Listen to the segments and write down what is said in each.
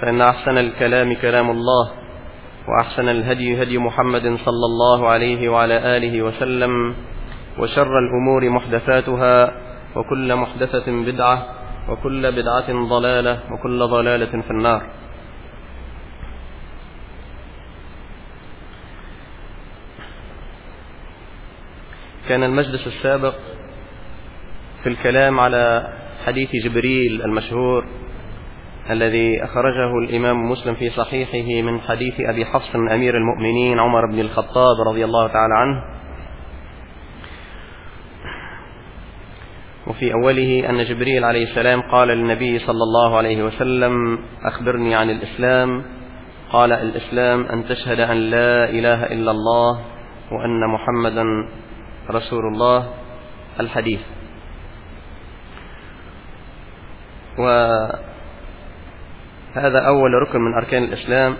فإن أحسن الكلام كلام الله وأحسن الهدي هدي محمد صلى الله عليه وعلى آله وسلم وشر الأمور محدثاتها وكل محدثة بدعة وكل بدعة ضلالة وكل ضلالة في النار. كان المجلس السابق في الكلام على حديث جبريل المشهور الذي أخرجه الإمام مسلم في صحيحه من حديث أبي حفص أمير المؤمنين عمر بن الخطاب رضي الله تعالى عنه. وفي أوله أن جبريل عليه السلام قال للنبي صلى الله عليه وسلم أخبرني عن الإسلام. قال الإسلام أن تشهد أن لا إله إلا الله وأن محمدا رسول الله. الحديث. وهذا أول ركن من أركان الإسلام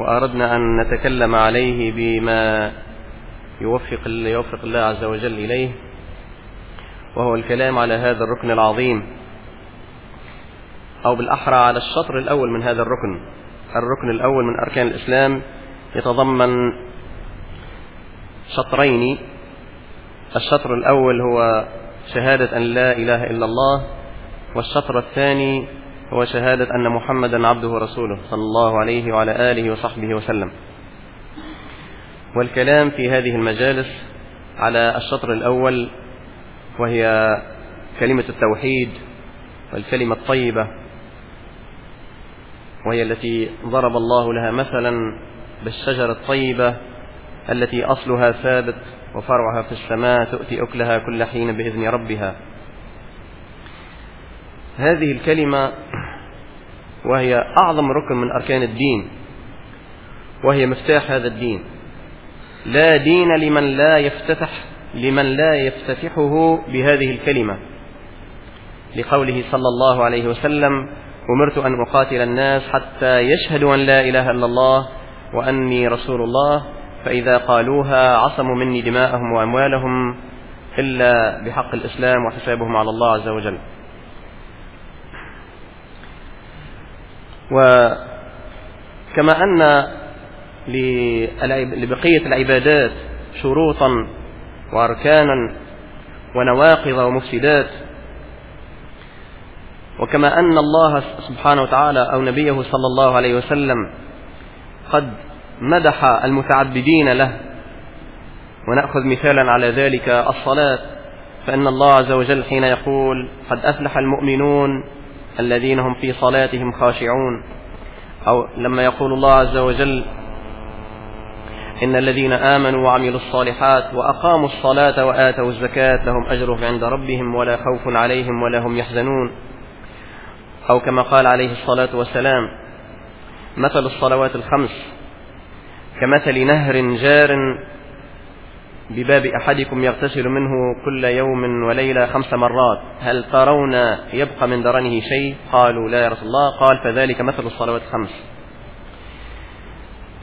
وأردنا أن نتكلم عليه بما يوفق يوفق الله عز وجل إليه وهو الكلام على هذا الركن العظيم أو بالأحرى على الشطر الأول من هذا الركن. الركن الأول من أركان الإسلام يتضمن شطرين. الشطر الأول هو شهادة أن لا إله إلا الله والشطر الثاني هو شهادة أن محمدا عبده ورسوله صلى الله عليه وعلى آله وصحبه وسلم. والكلام في هذه المجالس على الشطر الأول وهي كلمة التوحيد والكلمة الطيبة وهي التي ضرب الله لها مثلا بالشجرة الطيبة التي أصلها ثابت وفرعها في السماء تؤتي أكلها كل حين بإذن ربها. هذه الكلمة وهي أعظم ركن من أركان الدين وهي مفتاح هذا الدين. لا دين لمن لا يفتتح لمن لا يفتتحه بهذه الكلمة. لقوله صلى الله عليه وسلم أمرت أن أقاتل الناس حتى يشهدوا أن لا إله إلا الله وأني رسول الله فإذا قالوها عصموا مني دماءهم وأموالهم إلا بحق الإسلام وحسابهم على الله عز وجل. وكما أن لبقية العبادات شروطا وأركانا ونواقض ومفسدات وكما أن الله سبحانه وتعالى أو نبيه صلى الله عليه وسلم قد مدح المتعبدين له. ونأخذ مثالا على ذلك الصلاة فإن الله عز وجل حين يقول قد أفلح المؤمنون الذين هم في صلاتهم خاشعون. أو لما يقول الله عز وجل إن الذين آمنوا وعملوا الصالحات وأقاموا الصلاة وآتوا الزكاة لهم أجرهم عند ربهم ولا خوف عليهم ولا هم يحزنون. أو كما قال عليه الصلاة والسلام مثل الصلوات الخمس كمثل نهر جار بباب أحدكم يغتسل منه كل يوم وليلة خمس مرات. هل ترون يبقى من درنه شيء؟ قالوا لا يا رسول الله. قال فذلك مثل الصلوات الخمس.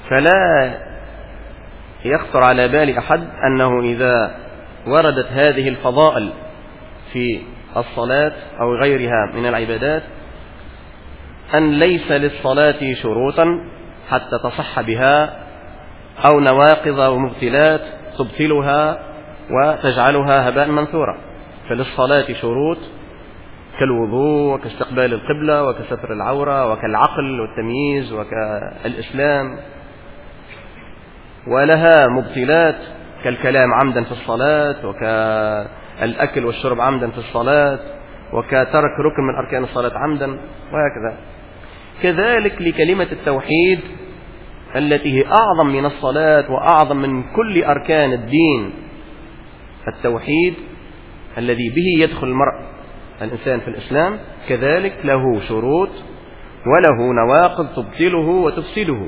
فلا يخطر على بال أحد أنه إذا وردت هذه الفضائل في الصلاة أو غيرها من العبادات أن ليس للصلاة شروطا حتى تصح بها أو نواقض ومبتلات تبطلها وتجعلها هباء منثورا. فللصلاة شروط كالوضوء وكاستقبال القبلة وكستر العورة وكالعقل والتمييز وكالإسلام. ولها مبطلات كالكلام عمدا في الصلاة وكالأكل والشرب عمدا في الصلاة وكترك ركن من أركان الصلاة عمدا وهكذا. كذلك لكلمة التوحيد التي هي أعظم من الصلاة وأعظم من كل أركان الدين. التوحيد الذي به يدخل المرء الإنسان في الإسلام كذلك له شروط وله نواقض تبطله وتفسده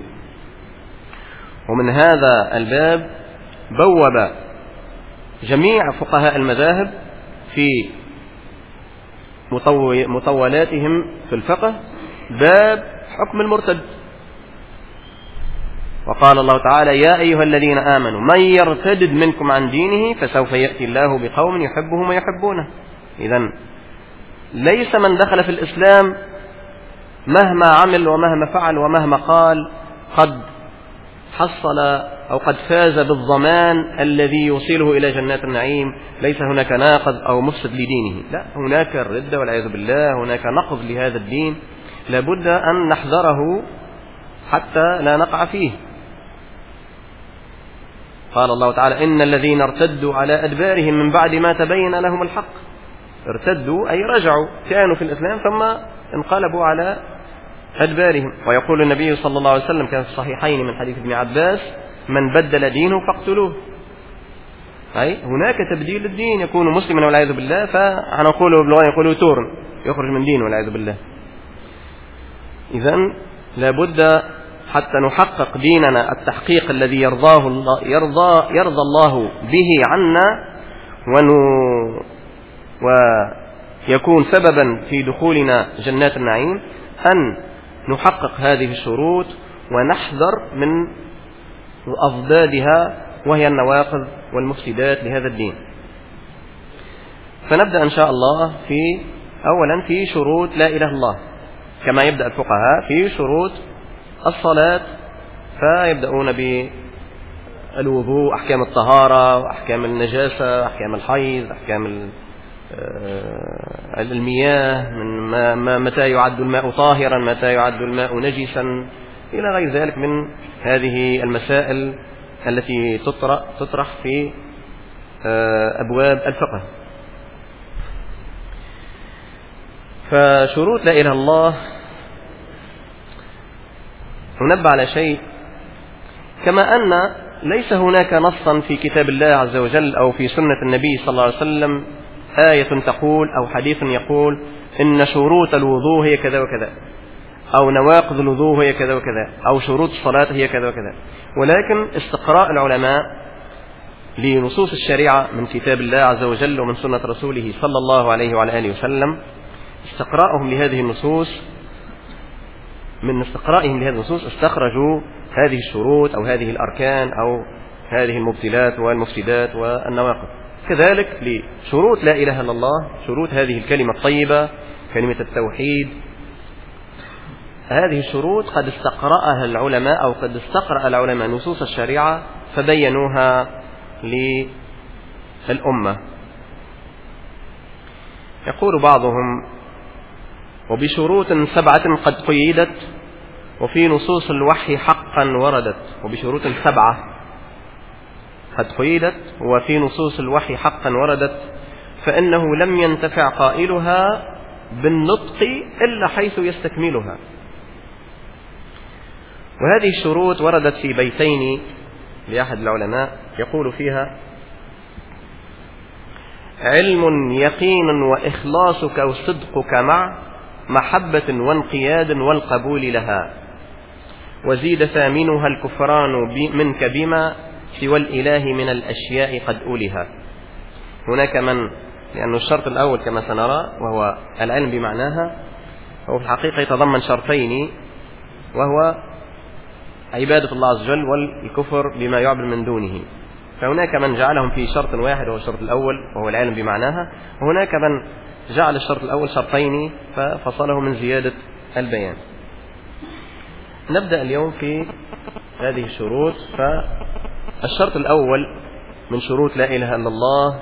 ومن هذا الباب بوب جميع فقهاء المذاهب في مطولاتهم في الفقه باب حكم المرتد. وقال الله تعالى يا أيها الذين آمنوا من يرتد منكم عن دينه فسوف يأتي الله بقوم يحبهم ويحبونه. إذا ليس من دخل في الإسلام مهما عمل ومهما فعل ومهما قال قد حصل أو قد فاز بالضمان الذي يوصله إلى جنات النعيم ليس هناك ناقض أو مفسد لدينه. لا هناك الردة والعياذ بالله هناك نقض لهذا الدين. لابد أن نحذره حتى لا نقع فيه. قال الله تعالى إن الذين ارتدوا على أدبارهم من بعد ما تبين لهم الحق. ارتدوا أي رجعوا كانوا في الإسلام ثم انقلبوا على أدبارهم. ويقول النبي صلى الله عليه وسلم كان في الصحيحين من حديث ابن عباس من بدل دينه فاقتلوه. أي هناك تبديل الدين يكون مسلما والعياذ بالله فنقول باللغة يقول تورن يخرج من دينه والعياذ بالله. إذا لابد حتى نحقق ديننا التحقيق الذي يرضاه الله يرضى يرضى الله به عنا ونو ويكون سببا في دخولنا جنات النعيم أن نحقق هذه الشروط ونحذر من أضدادها وهي النواقض والمفسدات لهذا الدين. فنبدأ إن شاء الله في أولا في شروط لا إله الله كما يبدأ الفقهاء في شروط الصلاة فيبدأون بالوضوء أحكام الطهارة أحكام النجاسة أحكام الحيض أحكام آه، المياه من ما متى يعد الماء طاهرا متى يعد الماء نجسا إلى غير ذلك من هذه المسائل التي تطرح, تطرح في آه، أبواب الفقه. فشروط لا إله الله ننبه على شيء. كما أن ليس هناك نصا في كتاب الله عز وجل أو في سنة النبي صلى الله عليه وسلم آية تقول أو حديث يقول إن شروط الوضوء هي كذا وكذا أو نواقض الوضوء هي كذا وكذا أو شروط الصلاة هي كذا وكذا. ولكن استقراء العلماء لنصوص الشريعة من كتاب الله عز وجل ومن سنة رسوله صلى الله عليه وعلى آله وسلم استقراءهم لهذه النصوص من استقرائهم لهذه النصوص استخرجوا هذه الشروط أو هذه الأركان أو هذه المبتلات والمفسدات والنواقض. كذلك لشروط لا إله إلا الله شروط هذه الكلمة الطيبة كلمة التوحيد هذه الشروط قد استقرأها العلماء أو قد استقرأ العلماء نصوص الشريعة فبينوها للأمة. يقول بعضهم وبشروط سبعة قد قيدت وفي نصوص الوحي حقا وردت وبشروط سبعة قد قيدت وفي نصوص الوحي حقا وردت فإنه لم ينتفع قائلها بالنطق إلا حيث يستكملها. وهذه الشروط وردت في بيتين لأحد العلماء يقول فيها علم يقين وإخلاصك وصدقك مع محبة وانقياد والقبول لها. وزيد ثامنها الكفران منك بما سوى الإله من الأشياء قد أولها. هناك من لأن الشرط الأول كما سنرى وهو العلم بمعناها هو في الحقيقة يتضمن شرطين وهو عبادة الله عز وجل والكفر بما يعبد من دونه. فهناك من جعلهم في شرط واحد وهو الشرط الأول وهو العلم بمعناها وهناك من جعل الشرط الأول شرطين ففصله من زيادة البيان. نبدأ اليوم في هذه الشروط فالشرط الأول من شروط لا إله إلا الله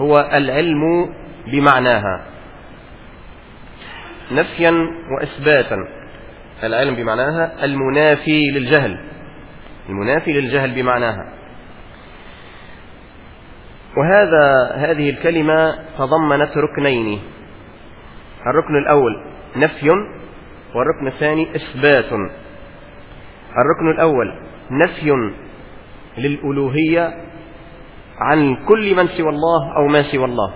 هو العلم بمعناها. نفيا وإثباتا العلم بمعناها المنافي للجهل المنافي للجهل بمعناها. وهذا هذه الكلمة تضمنت ركنين. الركن الأول نفي والركن الثاني إثبات. الركن الأول نفي للألوهية عن كل من سوى الله أو ما سوى الله.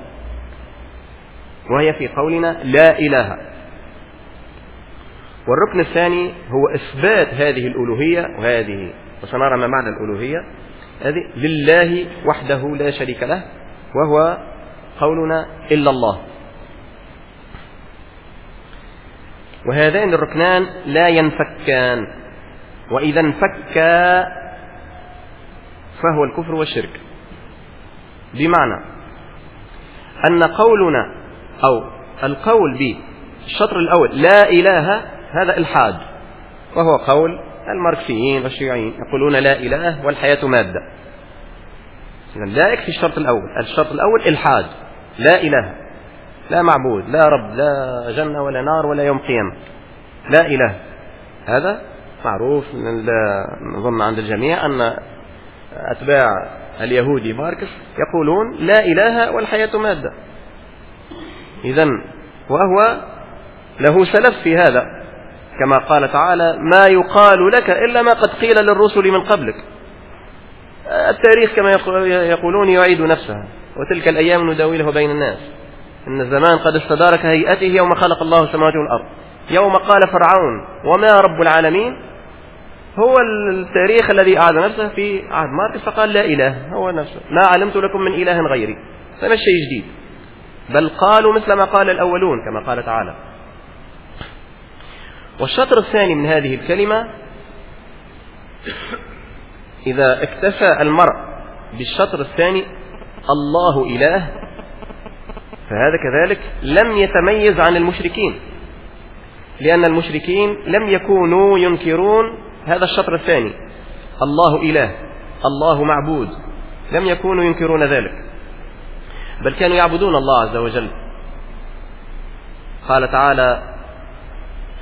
وهي في قولنا لا إله. والركن الثاني هو إثبات هذه الألوهية وهذه. وسنرى ما معنى الألوهية. هذه لله وحده لا شريك له وهو قولنا إلا الله. وهذان الركنان لا ينفكان وإذا انفكا فهو الكفر والشرك. بمعنى أن قولنا أو القول بالشطر الأول لا إله هذا إلحاد وهو قول الماركسيين والشيوعيين يقولون لا إله والحياة مادة. لا يكفي الشرط الأول. الشرط الأول إلحاد. لا إله. لا معبود. لا رب. لا جنة ولا نار ولا يوم قيامة. لا إله. هذا معروف نظن عند الجميع أن أتباع اليهودي ماركس يقولون لا إله والحياة مادة. إذا وهو له سلف في هذا. كما قال تعالى ما يقال لك إلا ما قد قيل للرسل من قبلك. التاريخ كما يقولون يعيد نفسه وتلك الأيام نداولها بين الناس. إن الزمان قد استدار كهيئته يوم خلق الله السماوات والأرض. يوم قال فرعون وما رب العالمين؟ هو التاريخ الذي أعاد نفسه في عهد ماركس فقال لا إله هو نفسه. ما علمت لكم من إله غيري. فما الشيء جديد بل قالوا مثل ما قال الأولون كما قال تعالى. والشطر الثاني من هذه الكلمة إذا اكتفى المرء بالشطر الثاني الله إله فهذا كذلك لم يتميز عن المشركين لأن المشركين لم يكونوا ينكرون هذا الشطر الثاني الله إله الله معبود لم يكونوا ينكرون ذلك بل كانوا يعبدون الله عز وجل. قال تعالى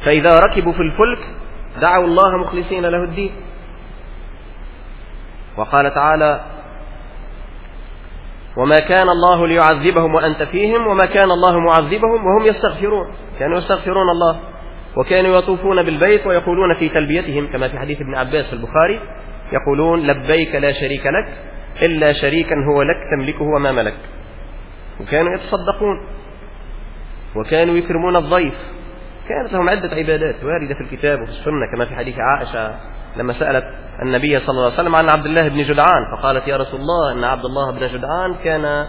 فإذا ركبوا في الفلك دعوا الله مخلصين له الدين. وقال تعالى وما كان الله ليعذبهم وأنت فيهم وما كان الله معذبهم وهم يستغفرون. كانوا يستغفرون الله وكانوا يطوفون بالبيت ويقولون في تلبيتهم كما في حديث ابن عباس في البخاري يقولون لبيك لا شريك لك إلا شريكا هو لك تملكه وما ملك. وكانوا يتصدقون وكانوا يكرمون الضيف. كانت لهم عدة عبادات واردة في الكتاب وفي السنة كما في حديث عائشة لما سألت النبي صلى الله عليه وسلم عن عبد الله بن جدعان فقالت يا رسول الله إن عبد الله بن جدعان كان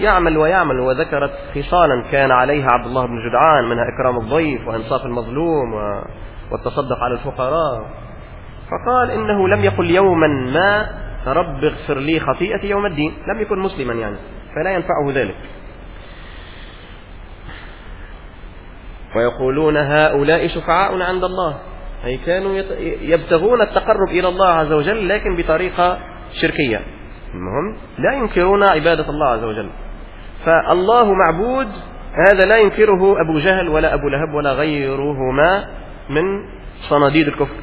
يعمل ويعمل وذكرت خصالا كان عليها عبد الله بن جدعان منها إكرام الضيف وإنصاف المظلوم والتصدق على الفقراء. فقال إنه لم يقل يوما ما رب اغفر لي خطيئتي يوم الدين. لم يكن مسلما يعني فلا ينفعه ذلك. ويقولون هؤلاء شفعاؤنا عند الله. أي كانوا يبتغون التقرب إلى الله عز وجل لكن بطريقة شركية. المهم لا ينكرون عبادة الله عز وجل. فالله معبود هذا لا ينكره أبو جهل ولا أبو لهب ولا غيرهما من صناديد الكفر.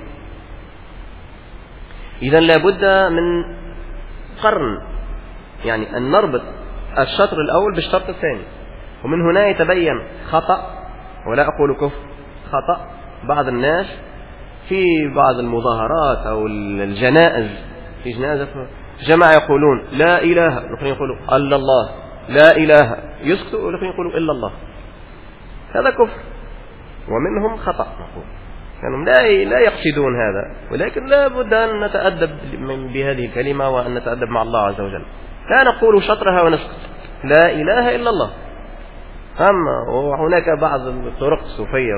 إذا لابد من قرن يعني أن نربط الشطر الأول بالشرط الثاني. ومن هنا يتبين خطأ ولا أقول كفر خطأ. بعض الناس في بعض المظاهرات أو الجنائز في جنازة جماعة يقولون لا إله الآخرين يقولوا إلا الله لا إله. يسكتوا والآخرين يقولوا إلا الله. هذا كفر. ومنهم خطأ نقول. كانوا لا لا يقصدون هذا. ولكن لا بد أن نتأدب بهذه الكلمة وأن نتأدب مع الله عز وجل. لا نقول شطرها ونسكت. لا إله إلا الله. أما وهناك بعض الطرق الصوفية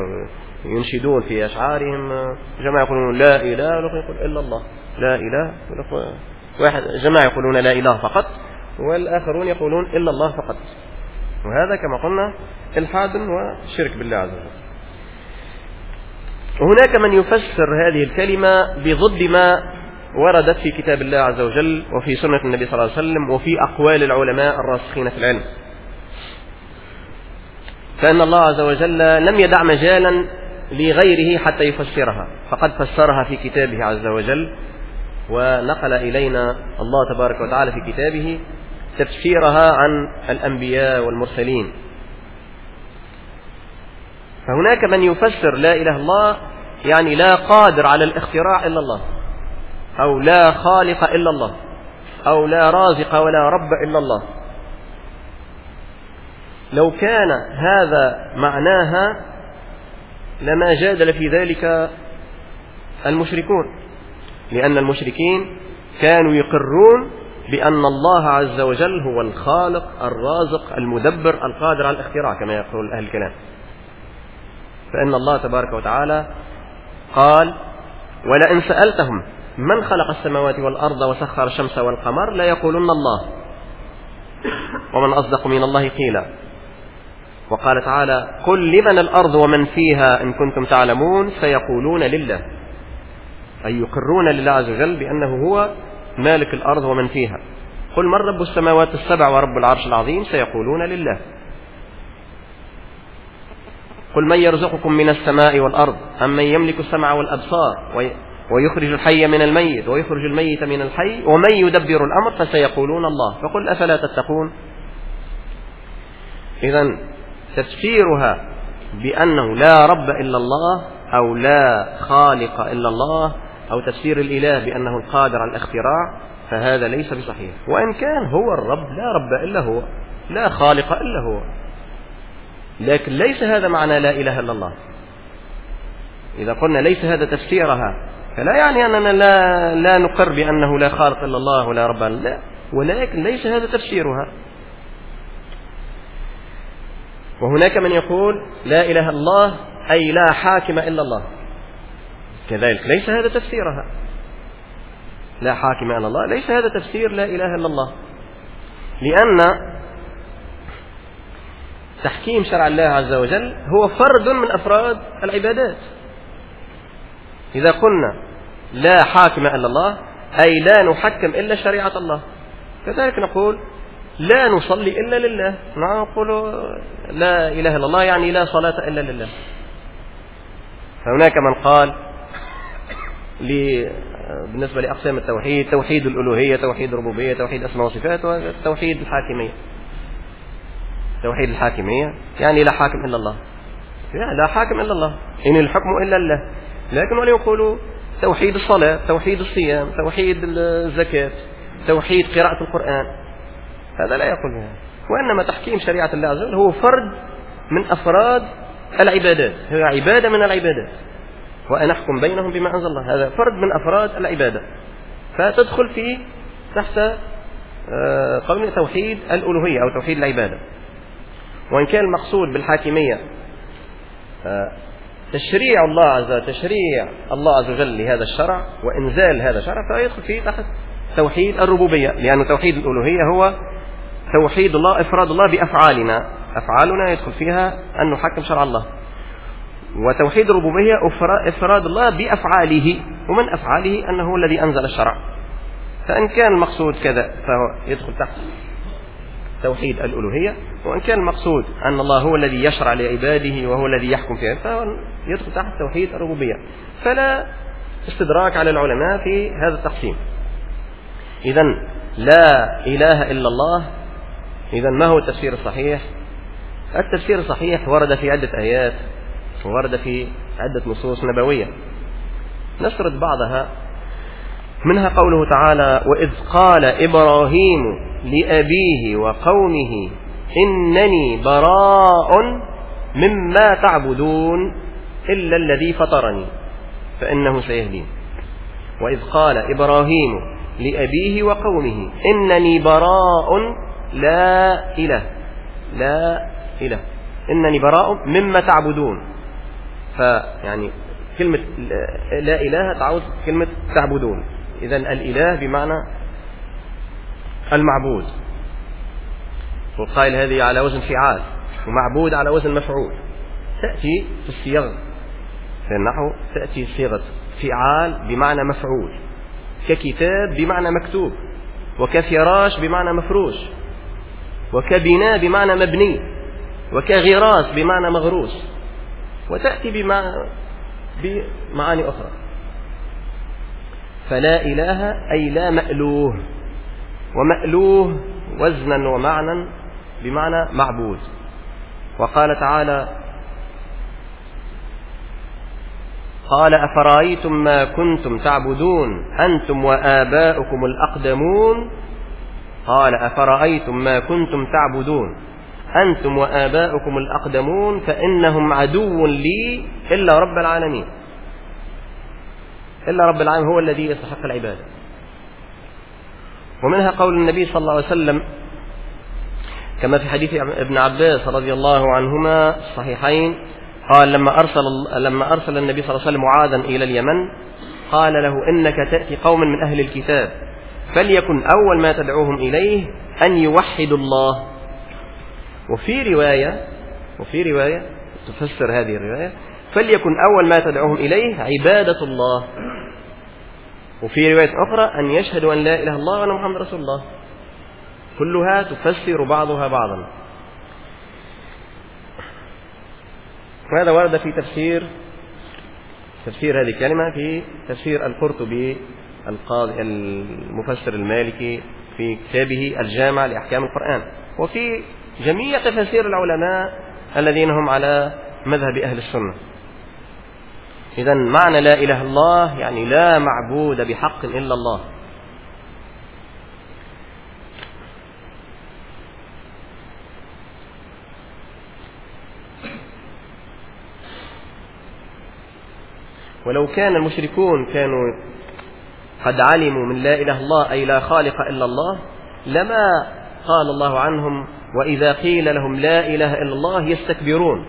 ينشدون في أشعارهم. جماعة يقولون لا إله يقول إلا الله. لا إله واحد جماعة يقولون لا إله فقط والآخرون يقولون إلا الله فقط. وهذا كما قلنا إلحاد وشرك بالله عز وجل. وهناك من يفسر هذه الكلمة بضد ما وردت في كتاب الله عز وجل وفي سنة النبي صلى الله عليه وسلم وفي أقوال العلماء الراسخين في العلم. فإن الله عز وجل لم يدع مجالا لغيره حتى يفسرها فقد فسرها في كتابه عز وجل ونقل إلينا الله تبارك وتعالى في كتابه تفسيرها عن الأنبياء والمرسلين. فهناك من يفسر لا إله الله يعني لا قادر على الاختراع إلا الله أو لا خالق إلا الله أو لا رازق ولا رب إلا الله. لو كان هذا معناها لما جادل في ذلك المشركون لأن المشركين كانوا يقرون بأن الله عز وجل هو الخالق الرازق المدبر القادر على الاختراع كما يقول أهل الكلام. فإن الله تبارك وتعالى قال ولئن سألتهم من خلق السماوات والأرض وسخر الشمس والقمر لا يقولون الله ومن أصدق من الله قيلا. وقال تعالى قل لمن الأرض ومن فيها إن كنتم تعلمون سيقولون لله. أي يقرون لله عز وجل بأنه هو مالك الأرض ومن فيها. قل من رب السماوات السبع ورب العرش العظيم سيقولون لله. قل من يرزقكم من السماء والأرض أم من يملك السمع والأبصار ويخرج الحي من الميت ويخرج الميت من الحي ومن يدبر الأمر فسيقولون الله. فقل أفلا تتقون؟ إذا تفسيرها بأنه لا رب إلا الله أو لا خالق إلا الله أو تفسير الإله بأنه القادر على الاختراع فهذا ليس بصحيح. وإن كان هو الرب لا رب إلا هو لا خالق إلا هو. لكن ليس هذا معنى لا إله إلا الله. إذا قلنا ليس هذا تفسيرها فلا يعني أننا لا, لا نقر بأنه لا خالق إلا الله ولا رب. لا ولكن ليس هذا تفسيرها. وهناك من يقول لا إله الله أي لا حاكم إلا الله. كذلك ليس هذا تفسيرها. لا حاكم إلا الله ليس هذا تفسير لا إله إلا الله. لأن تحكيم شرع الله عز وجل هو فرد من أفراد العبادات. إذا قلنا لا حاكم إلا الله أي لا نحكم إلا شريعة الله. كذلك نقول لا نصلي إلا لله. نقول لا إله إلا الله يعني لا صلاة إلا لله. فهناك من قال بالنسبة لأقسام التوحيد توحيد الألوهية توحيد الربوبية توحيد أسماء وصفات وتوحيد الحاكمية. توحيد الحاكمية يعني لا حاكم إلا الله. لا حاكم إلا الله. إن الحكم إلا الله لكن ولم يقولوا توحيد الصلاة توحيد الصيام توحيد الزكاة توحيد قراءة القرآن؟ هذا لا يقول بها وإنما تحكيم شريعة الله عز وجل هو فرد من أفراد العبادات. هي عبادة من العبادات. وأن أحكم بينهم بما أنزل الله. هذا فرد من أفراد العبادة. فتدخل في تحت آه، قول توحيد الألوهية أو توحيد العبادة. وإن كان المقصود بالحاكمية آه، تشريع الله عز وجل تشريع الله عز وجل لهذا الشرع وإنزال هذا الشرع فيدخل فيه تحت توحيد الربوبية. لأن توحيد الألوهية هو توحيد الله إفراد الله بأفعالنا. أفعالنا يدخل فيها أن نحكم شرع الله. وتوحيد الربوبية إفراد الله بأفعاله. ومن أفعاله؟ أنه الذي أنزل الشرع. فإن كان المقصود كذا فهو يدخل تحت توحيد الألوهية. وإن كان المقصود أن الله هو الذي يشرع لعباده وهو الذي يحكم فيها فهو يدخل تحت توحيد الربوبية. فلا استدراك على العلماء في هذا التقسيم. إذا لا إله إلا الله إذا ما هو التفسير الصحيح؟ التفسير الصحيح ورد في عدة آيات ورد في عدة نصوص نبوية. نسرد بعضها. منها قوله تعالى وإذ قال إبراهيم لأبيه وقومه إنني براء مما تعبدون إلا الذي فطرني فإنه سيهدين. وإذ قال إبراهيم لأبيه وقومه إنني براء لا إله. لا إله. إنني براء مما تعبدون. فيعني كلمة لا إله تعود كلمة تعبدون. إذا الإله بمعنى المعبود. وقائل هذه على وزن فعال ومعبود على وزن مفعول. تأتي في الصيغ. في النحو تأتي صيغة فعال بمعنى مفعول. ككتاب بمعنى مكتوب. وكفراش بمعنى مفروش. وكبناء بمعنى مبني وكغراس بمعنى مغروس وتأتي بمعنى بمعاني أخرى. فلا إله أي لا مألوه ومألوه وزنا ومعنى بمعنى معبود. وقال تعالى قال أفرأيتم ما كنتم تعبدون؟ أنتم وآباؤكم الأقدمون؟ قال أفرأيتم ما كنتم تعبدون؟ أنتم وآباؤكم الأقدمون فإنهم عدو لي إلا رب العالمين. إلا رب العالمين هو الذي يستحق العبادة. ومنها قول النبي صلى الله عليه وسلم كما في حديث ابن عباس رضي الله عنهما الصحيحين قال لما أرسل لما أرسل النبي صلى الله عليه وسلم معاذا إلى اليمن قال له إنك تأتي قوما من أهل الكتاب. فليكن أول ما تدعوهم إليه أن يوحدوا الله. وفي رواية وفي رواية تفسر هذه الرواية فليكن أول ما تدعوهم إليه عبادة الله. وفي رواية أخرى أن يشهدوا أن لا إله إلا الله وأن محمد رسول الله. كلها تفسر بعضها بعضا. وهذا ورد في تفسير تفسير هذه الكلمة في تفسير القرطبي القاضي المفسر المالكي في كتابه الجامع لأحكام القرآن. وفي جميع تفاسير العلماء الذين هم على مذهب أهل السنة. إذا معنى لا إله الله يعني لا معبود بحق إلا الله. ولو كان المشركون كانوا قد علموا من لا إله الله أي لا خالق إلا الله لما قال الله عنهم وإذا قيل لهم لا إله إلا الله يستكبرون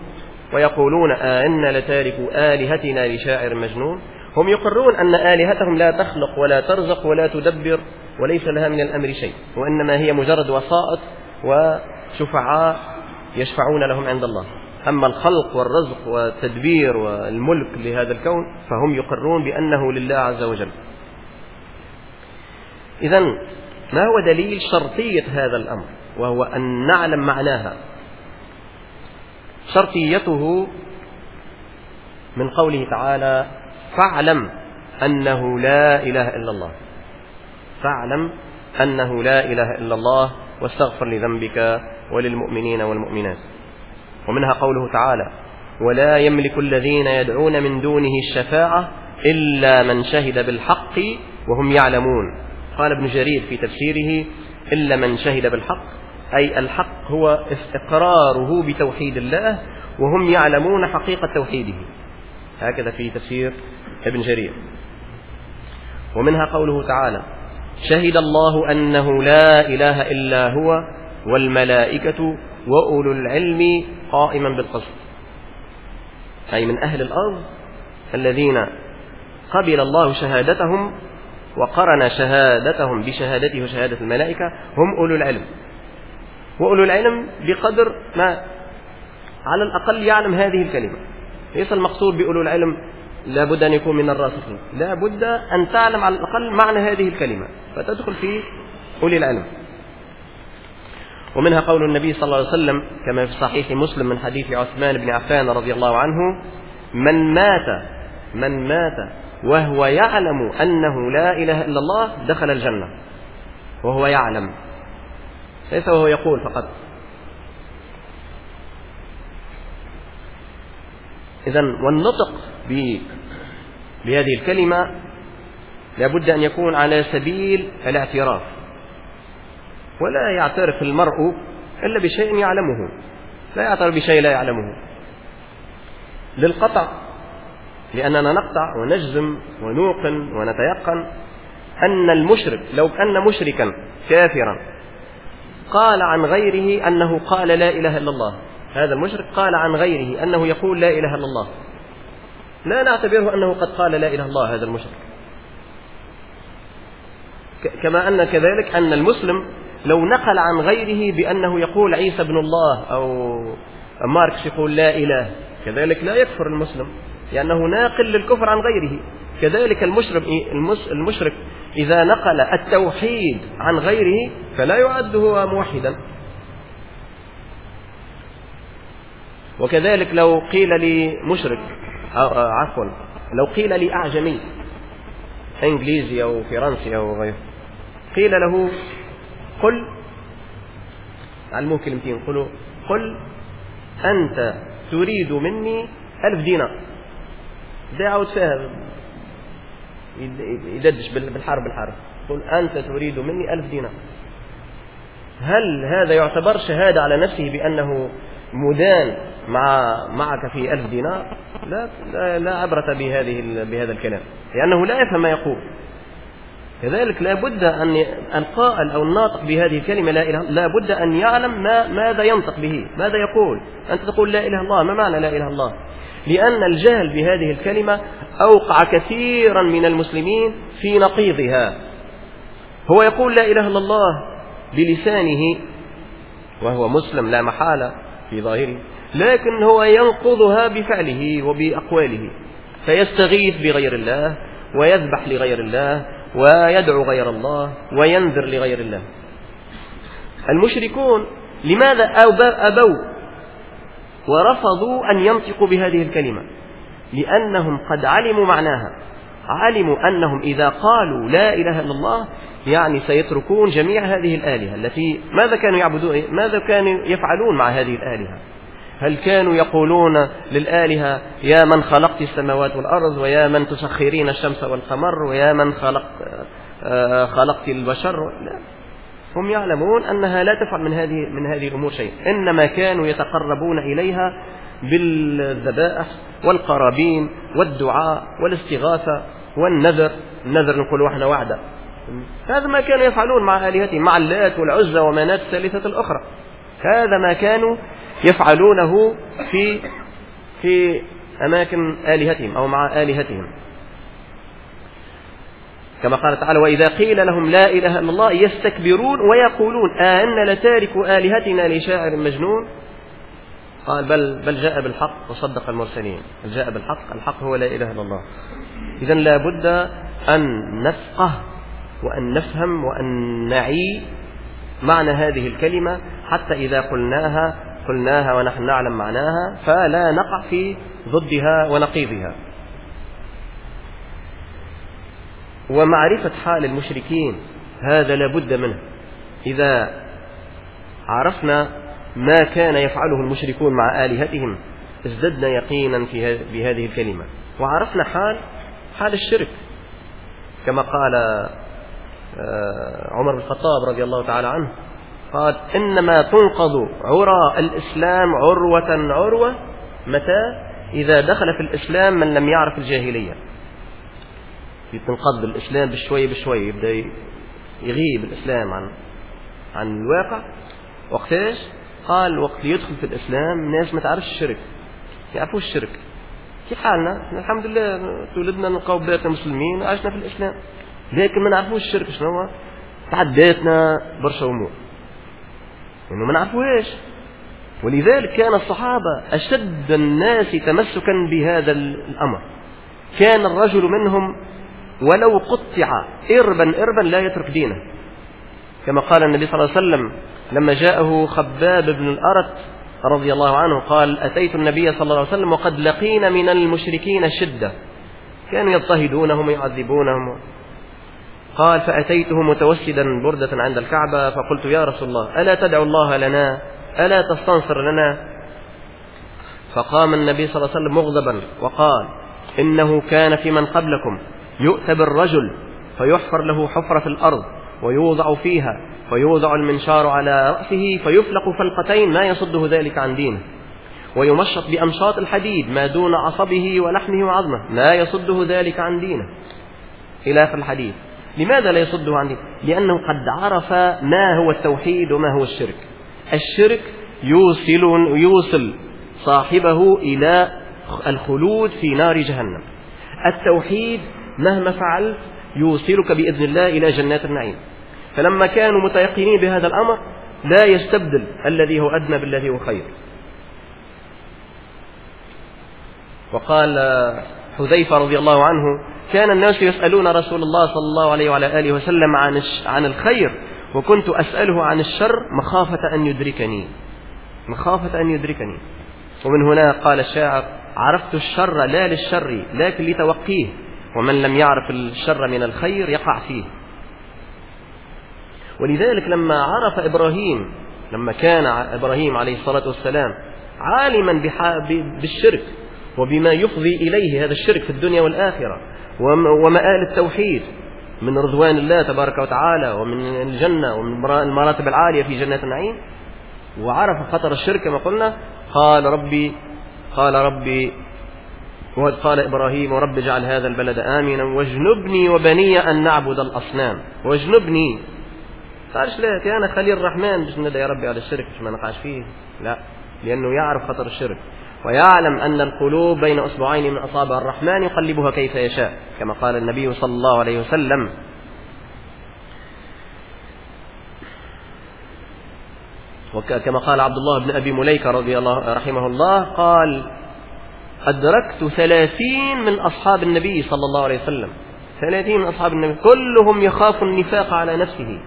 ويقولون آئنا آه لتاركوا آلهتنا لشاعر مجنون. هم يقرون أن آلهتهم لا تخلق ولا ترزق ولا تدبر وليس لها من الأمر شيء وإنما هي مجرد وسائط وشفعاء يشفعون لهم عند الله. أما الخلق والرزق والتدبير والملك لهذا الكون فهم يقرون بأنه لله عز وجل. إذا ما هو دليل شرطية هذا الأمر؟ وهو أن نعلم معناها. شرطيته من قوله تعالى فاعلم أنه لا إله إلا الله. فاعلم أنه لا إله إلا الله واستغفر لذنبك وللمؤمنين والمؤمنات. ومنها قوله تعالى ولا يملك الذين يدعون من دونه الشفاعة إلا من شهد بالحق وهم يعلمون. قال ابن جرير في تفسيره إلا من شهد بالحق أي الحق هو استقراره بتوحيد الله وهم يعلمون حقيقة توحيده. هكذا في تفسير ابن جرير. ومنها قوله تعالى شهد الله أنه لا إله إلا هو والملائكة وأولو العلم قائما بالقسط. أي من أهل الأرض الذين قبل الله شهادتهم وقرن شهادتهم بشهادته وشهادة الملائكة هم أولو العلم. وأولو العلم بقدر ما على الأقل يعلم هذه الكلمة. ليس المقصود بأولو العلم لابد أن يكون من الراسخين. لابد أن تعلم على الأقل معنى هذه الكلمة فتدخل في أولي العلم. ومنها قول النبي صلى الله عليه وسلم كما في صحيح مسلم من حديث عثمان بن عفان رضي الله عنه من مات من مات وهو يعلم أنه لا إله إلا الله دخل الجنة. وهو يعلم. ليس وهو يقول فقط. إذا والنطق بهذه الكلمة لابد أن يكون على سبيل الاعتراف. ولا يعترف المرء إلا بشيء يعلمه. لا يعترف بشيء لا يعلمه. للقطع لأننا نقطع ونجزم ونوقن ونتيقن أن المشرك لو كان مشركا كافرا قال عن غيره أنه قال لا إله إلا الله. هذا المشرك قال عن غيره أنه يقول لا إله إلا الله. لا نعتبره أنه قد قال لا إله إلا الله هذا المشرك. كما أن كذلك أن المسلم لو نقل عن غيره بأنه يقول عيسى ابن الله أو ماركس يقول لا إله كذلك لا يكفر المسلم. لأنه ناقل للكفر عن غيره. كذلك المشرك المشرك إذا نقل التوحيد عن غيره فلا يعد هو موحدا. وكذلك لو قيل لي مشرك عفوا لو قيل لي أعجمي إنجليزي أو فرنسي أو غيره قيل له قل علموه كلمتين قلوا قل أنت تريد مني ألف دينار. ده فيها يددش بالحرب بالحرب. قل أنت تريد مني ألف دينار. هل هذا يعتبر شهادة على نفسه بأنه مدان مع معك في ألف دينار؟ لا لا, لا عبرة بهذه بهذا الكلام. لأنه لا يفهم ما يقول. كذلك لا بد أن القائل أو الناطق بهذه الكلمة لا إله لا بد أن يعلم ما ماذا ينطق به ماذا يقول. أنت تقول لا إله الله ما معنى لا إله الله؟ لأن الجهل بهذه الكلمة أوقع كثيرا من المسلمين في نقيضها. هو يقول لا إله إلا الله بلسانه وهو مسلم لا محالة في ظاهره لكن هو ينقضها بفعله وبأقواله فيستغيث بغير الله ويذبح لغير الله ويدعو غير الله وينذر لغير الله. المشركون لماذا أبوا ورفضوا أن ينطقوا بهذه الكلمة لأنهم قد علموا معناها. علموا أنهم إذا قالوا لا إله إلا الله يعني سيتركون جميع هذه الآلهة التي ماذا كانوا يعبدون ماذا كانوا يفعلون مع هذه الآلهة؟ هل كانوا يقولون للآلهة يا من خلقت السماوات والأرض ويا من تسخرين الشمس والقمر ويا من خلق آه، خلقت البشر لا. هم يعلمون أنها لا تفعل من هذه من هذه الأمور شيء. إنما كانوا يتقربون إليها بالذبائح والقرابين والدعاء والاستغاثة والنذر. النذر نقول إحنا وعدة هذا ما كانوا يفعلون مع آلهتهم مع اللات والعزى ومنات الثالثة الأخرى. هذا ما كانوا يفعلونه في في أماكن آلهتهم أو مع آلهتهم. كما قال تعالى وإذا قيل لهم لا إله إلا الله يستكبرون ويقولون آن لتارك آلهتنا لشاعر مجنون؟ قال بل بل جاء بالحق وصدق المرسلين. جاء بالحق الحق هو لا إله إلا الله. إذا لا بد أن نفقه وأن نفهم وأن نعي معنى هذه الكلمة حتى إذا قلناها قلناها ونحن نعلم معناها فلا نقع في ضدها ونقيضها. ومعرفة حال المشركين هذا لابد منه. إذا عرفنا ما كان يفعله المشركون مع آلهتهم ازددنا يقينا في بهذه الكلمة. وعرفنا حال حال الشرك. كما قال آه، عمر بن الخطاب رضي الله تعالى عنه قال إنما تنقض عرى الإسلام عروة عروة متى؟ إذا دخل في الإسلام من لم يعرف الجاهلية. تنقض الإسلام بشوي بشوي يبدأ يغيب الإسلام عن عن الواقع. وقتاش قال وقت يدخل في الإسلام الناس ما تعرفش الشرك يعرفوش الشرك. كيف حالنا؟ الحمد لله تولدنا نلقاو بلادنا مسلمين عشنا في الإسلام. لكن ما نعرفوش الشرك شنو هو؟ تعديتنا برشا أمور. لأنه ما نعرفوهاش ولذلك كان الصحابة أشد الناس تمسكا بهذا الأمر. كان الرجل منهم ولو قطع إربا إربا لا يترك دينه. كما قال النبي صلى الله عليه وسلم لما جاءه خباب بن الأرت رضي الله عنه قال أتيت النبي صلى الله عليه وسلم وقد لقينا من المشركين شدة. كانوا يضطهدونهم ويعذبونهم. قال فأتيته متوسدا بردة عند الكعبة. فقلت يا رسول الله ألا تدعو الله لنا؟ ألا تستنصر لنا؟ فقام النبي صلى الله عليه وسلم مغضبا وقال إنه كان في من قبلكم. يؤتى بالرجل فيحفر له حفرة في الأرض ويوضع فيها فيوضع المنشار على رأسه فيفلق فلقتين ما يصده ذلك عن دينه. ويمشط بأمشاط الحديد ما دون عصبه ولحمه وعظمه ما يصده ذلك عن دينه. إلى آخر الحديث. لماذا لا يصده عن دينه؟ لأنه قد عرف ما هو التوحيد وما هو الشرك. الشرك يوصل, يوصل صاحبه إلى الخلود في نار جهنم. التوحيد مهما فعلت يوصلك بإذن الله إلى جنات النعيم. فلما كانوا متيقنين بهذا الأمر لا يستبدل الذي هو أدنى بالذي هو خير. وقال حذيفة رضي الله عنه كان الناس يسألون رسول الله صلى الله عليه وعلى آله وسلم عن عن الخير وكنت أسأله عن الشر مخافة أن يدركني. مخافة أن يدركني. ومن هنا قال الشاعر عرفت الشر لا للشر لكن لتوقيه. ومن لم يعرف الشر من الخير يقع فيه. ولذلك لما عرف إبراهيم لما كان إبراهيم عليه الصلاة والسلام عالما بالشرك وبما يفضي إليه هذا الشرك في الدنيا والآخرة ومآل التوحيد من رضوان الله تبارك وتعالى ومن الجنة ومن المراتب العالية في جنة النعيم. وعرف خطر الشرك كما قلنا قال ربي قال ربي قال إبراهيم ورب اجعل هذا البلد آمنا واجنبني وبني أن نعبد الأصنام. واجنبني. قالش لا كان خليل الرحمن. باش ندعي ربي على الشرك باش ما نقعش فيه. لا لأنه يعرف خطر الشرك. ويعلم أن القلوب بين أصبعين من أصابع الرحمن يقلبها كيف يشاء كما قال النبي صلى الله عليه وسلم. وكما قال عبد الله بن أبي مليكة رضي الله رحمه الله قال أدركت ثلاثين من أصحاب النبي صلى الله عليه وسلم. ثلاثين من أصحاب النبي. كلهم يخاف النفاق على نفسه.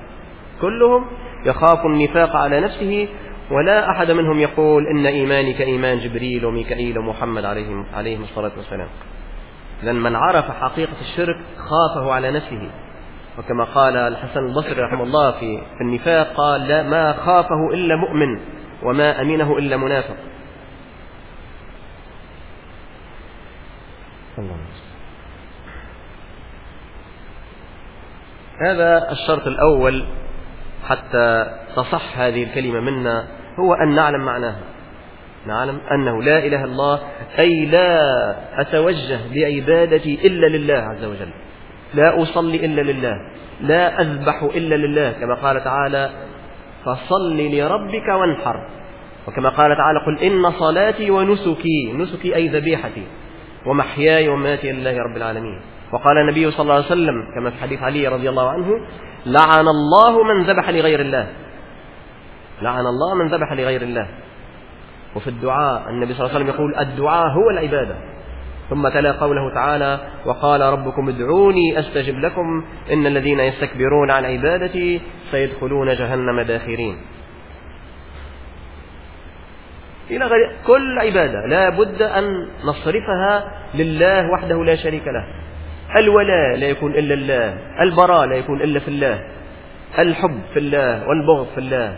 كلهم يخاف النفاق على نفسه ولا أحد منهم يقول إن إيماني كإيمان جبريل وميكائيل ومحمد عليهم, عليهم الصلاة والسلام. لأن من عرف حقيقة الشرك خافه على نفسه. وكما قال الحسن البصري رحمه الله في, في النفاق قال لا ما خافه إلا مؤمن وما أمينه إلا منافق. هذا الشرط الأول حتى تصح هذه الكلمة منا هو أن نعلم معناها. نعلم أنه لا إله إلا الله أي لا أتوجه بعبادتي إلا لله عز وجل. لا أصلي إلا لله لا أذبح إلا لله كما قال تعالى فصل لربك وانحر وكما قال تعالى قل إن صلاتي ونسكي نسكي أي ذبيحتي. ومحياي وماتي لله رب العالمين. وقال النبي صلى الله عليه وسلم كما في حديث علي رضي الله عنه لعن الله من ذبح لغير الله. لعن الله من ذبح لغير الله. وفي الدعاء النبي صلى الله عليه وسلم يقول الدعاء هو العبادة. ثم تلا قوله تعالى وقال ربكم ادعوني أستجب لكم إن الذين يستكبرون عن عبادتي سيدخلون جهنم داخرين. إلى غير كل عبادة لا بد أن نصرفها لله وحده لا شريك له. الولاء لا يكون إلا الله البراء لا يكون إلا في الله الحب في الله والبغض في الله.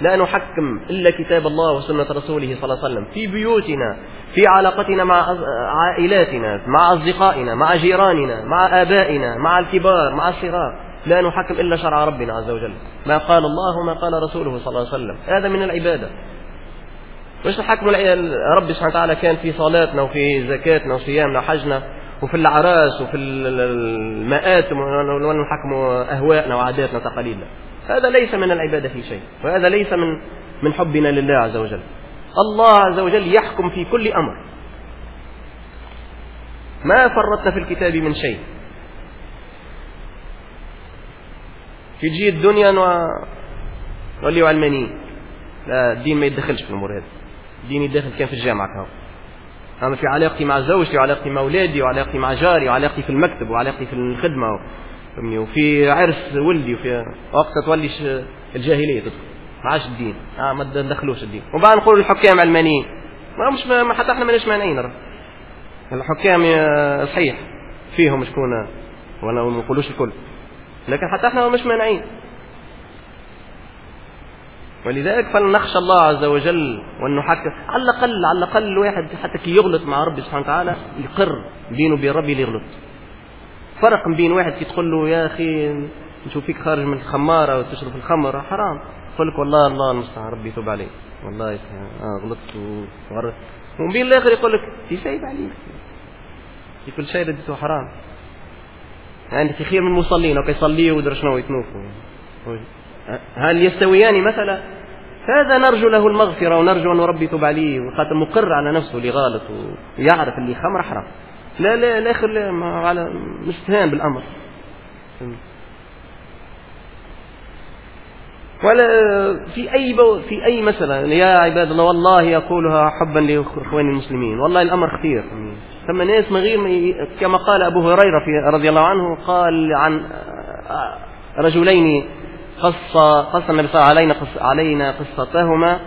لا نحكم إلا كتاب الله وسنة رسوله صلى الله عليه وسلم. في بيوتنا في علاقتنا مع عائلاتنا مع أصدقائنا مع جيراننا مع آبائنا مع الكبار مع الصغار. لا نحكم إلا شرع ربنا عز وجل. ما قال الله وما قال رسوله صلى الله عليه وسلم. هذا من العبادة. مش نحكم ربي سبحانه وتعالى كان في صلاتنا وفي زكاتنا وصيامنا وحجنا؟ وفي الأعراس وفي المآتم ونحكم أهواءنا وعاداتنا وتقاليدنا. هذا ليس من العبادة في شيء وهذا ليس من من حبنا لله عز وجل. الله عز وجل يحكم في كل أمر. ما فرطنا في الكتاب من شيء. في جي الدنيا نوليو علمانيين. لا الدين ما يدخلش في الأمور هذه. الدين يدخل كان في الجامعة كهو. أما في علاقتي مع زوجتي وعلاقتي مع أولادي وعلاقتي مع جاري وعلاقتي في المكتب وعلاقتي في الخدمة فهمني؟ وفي عرس ولدي وفي وقت تولي الجاهلية. تدخل ما عادش الدين. آه ما ندخلوش الدين. وبعد نقول الحكام علمانيين. ما مش ما حتى إحنا ماناش مانعين. الحكام صحيح. فيهم شكون؟ ولا ما نقولوش الكل. لكن حتى إحنا مش مانعين. ولذلك فلنخشى الله عز وجل وأن نحكم على الأقل على الأقل الواحد حتى كي يغلط مع ربي سبحانه وتعالى يقر بينه وبين ربي اللي يغلط. فرق بين واحد كي تقول له يا أخي نشوف فيك خارج من الخمارة وتشرب الخمر حرام. يقول لك والله الله المستعان ربي يتوب عليك. والله آه غلطت وغرت ومن بين الآخر يقول لك يسيب عليك. في كل شيء ردته حرام. يعني في خير من المصلين وكي يصلي ودر شنو يتنوفوا هل يستويان مثلا؟ هذا نرجو له المغفرة ونرجو أن ربي يتوب عليه وخاطر مقر على نفسه اللي غالط ويعرف اللي خمر حرام. لا لا الآخر لا على مستهان بالأمر. ولا في أي بو في أي مساله يا عباد الله والله اقولها حبا لإخواني المسلمين. والله الأمر خطير. ثم ناس مغير كما قال أبو هريرة في رضي الله عنه قال عن رجلين قص قص النبي صلى الله عليه وسلم علينا قصتهما.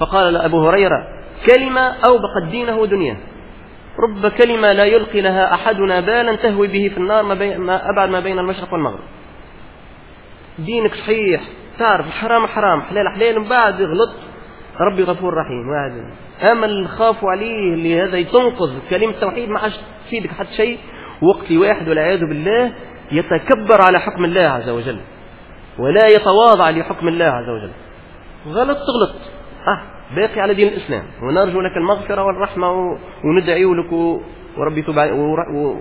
فقال أبو هريرة كلمة أوبقت دينه ودنياه رب كلمة لا يلقي لها أحدنا بالا تهوي به في النار ما, بي ما أبعد ما بين المشرق والمغرب. دينك صحيح تعرف الحرام حرام حلال حلال من بعد غلط ربي غفور رحيم واحد أما اللي خافوا عليه اللي هذا تنقذ كلمة التوحيد ما عادش تفيدك حتى شيء وقت واحد والعياذ بالله يتكبر على حكم الله عز وجل. ولا يتواضع لحكم الله عز وجل. غلط تغلط. آه باقي على دين الإسلام. ونرجو لك المغفرة والرحمة وندعي لك وربي يتوب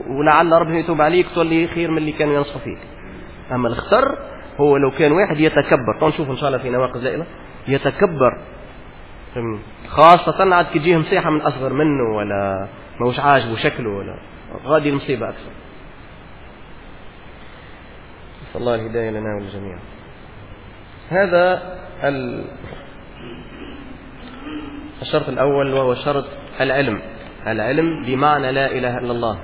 ولعل ربي يتوب عليك. تولي خير من اللي كانوا ينصحوا فيك. أما الخطر هو لو كان واحد يتكبر. نشوف إن شاء الله في نواقض زائلة. يتكبر. خاصة عاد كي تجيه مسيحة من أصغر منه ولا ماهوش عاجبه شكله ولا. غادي المصيبة أكثر. نسأل الله الهداية لنا وللجميع. هذا الشرط الأول وهو شرط العلم. العلم بمعنى لا إله إلا الله.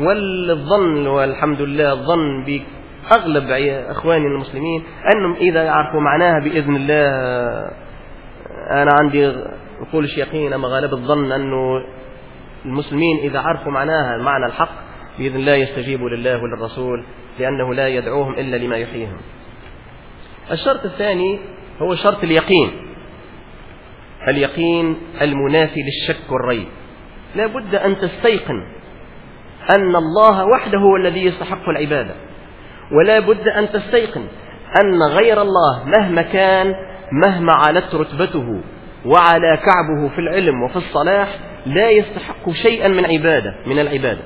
والظن والحمد لله الظن بأغلب أخواني المسلمين أنهم إذا يعرفوا معناها بإذن الله أنا عندي نقولش يقين أما غالب الظن أنه المسلمين إذا عرفوا معناها المعنى الحق بإذن الله يستجيبوا لله وللرسول. لأنه لا يدعوهم إلا لما يحييهم. الشرط الثاني هو شرط اليقين. اليقين المنافي للشك والريب. لا بد أن تستيقن أن الله وحده هو الذي يستحق العبادة. ولا بد أن تستيقن أن غير الله مهما كان مهما علت رتبته وعلى كعبه في العلم وفي الصلاح لا يستحق شيئا من عبادة من العبادة.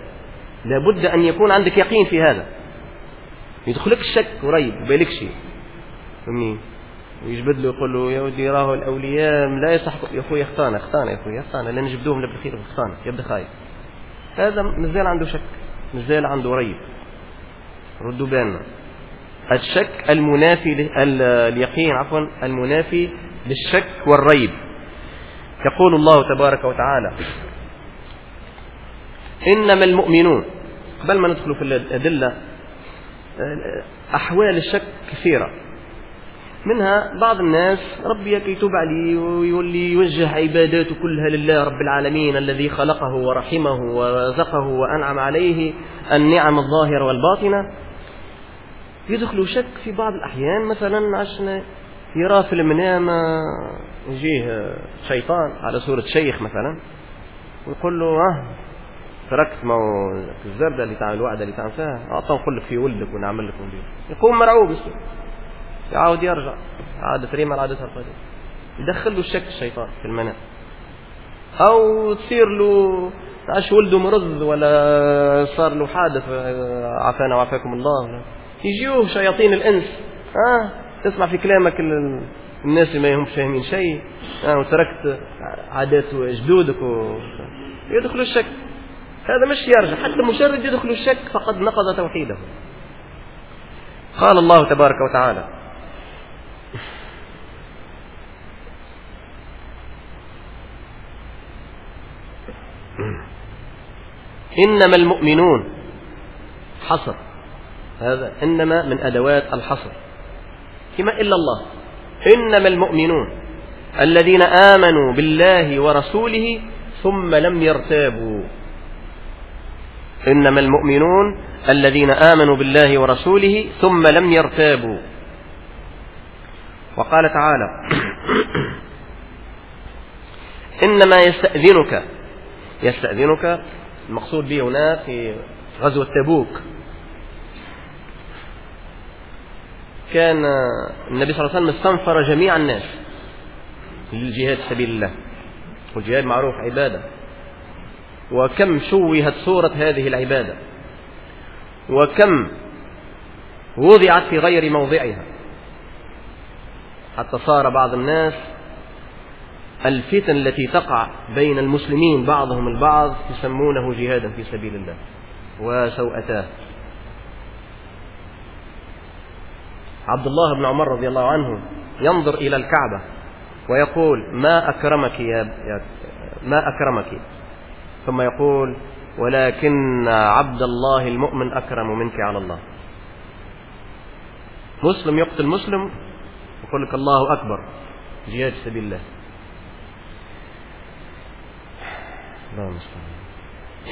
لا بد أن يكون عندك يقين في هذا. يدخلك الشك قريب وبالك شيء فهمني ويجبد له يقول له يا ودي راه الأولياء لا يستحق يا أخوي اخطانا اخطانا يا أخوي اخطانا لأن جبدوهم لك بالخير اخطانا يبدا خايف. هذا مازال عنده شك مازال عنده ريب. ردوا بالنا. الشك المنافي اليقين عفوا المنافي للشك والريب. يقول الله تبارك وتعالى إنما المؤمنون قبل ما ندخل في الأدلة أحوال الشك كثيرة. منها بعض الناس ربي يتوب عليه ويولي يوجه عباداته كلها لله رب العالمين الذي خلقه ورحمه ورزقه وأنعم عليه النعم الظاهرة والباطنة. يدخل شك في بعض الأحيان مثلا عشان يرى في المنام يجيه شيطان على صورة شيخ مثلا ويقول له آه تركت ما الزردة اللي تعمل الوعدة اللي تعمل فيها. نقول لك في ولدك ونعمل لك وندير يقوم مرعوب يعاود يرجع. عادة ريما عادتها القديمة يدخل له الشك الشيطان في المنام. أو تصير له عاش ولده مرض ولا صار له حادث عافانا وعافاكم الله. يجيوه شياطين الإنس. آه تسمع في كلامك الناس ما هم فاهمين شيء. آه وتركت عادات جدودك و... يدخل الشك. هذا مش يرجع. حتى مجرد يدخل الشك فقد نقض توحيده. قال الله تبارك وتعالى إنما المؤمنون حصر. هذا إنما من أدوات الحصر. كما إلا الله. إنما المؤمنون الذين آمنوا بالله ورسوله ثم لم يرتابوا. إنما المؤمنون الذين آمنوا بالله ورسوله ثم لم يرتابوا. وقال تعالى إنما يستأذنك يستأذنك المقصود به هنا في غزوة تبوك. كان النبي صلى الله عليه وسلم استنفر جميع الناس للجهاد في سبيل الله والجهاد معروف عبادة. وكم شوهت صورة هذه العبادة وكم وضعت في غير موضعها. حتى صار بعض الناس الفتن التي تقع بين المسلمين بعضهم البعض يسمونه جهادا في سبيل الله وسوءتاه. عبد الله بن عمر رضي الله عنه ينظر إلى الكعبة ويقول ما أكرمك يا ما أكرمك؟ ثم يقول ولكن عبد الله المؤمن أكرم منك على الله. مسلم يقتل مسلم يقول لك الله أكبر جهاد في سبيل الله.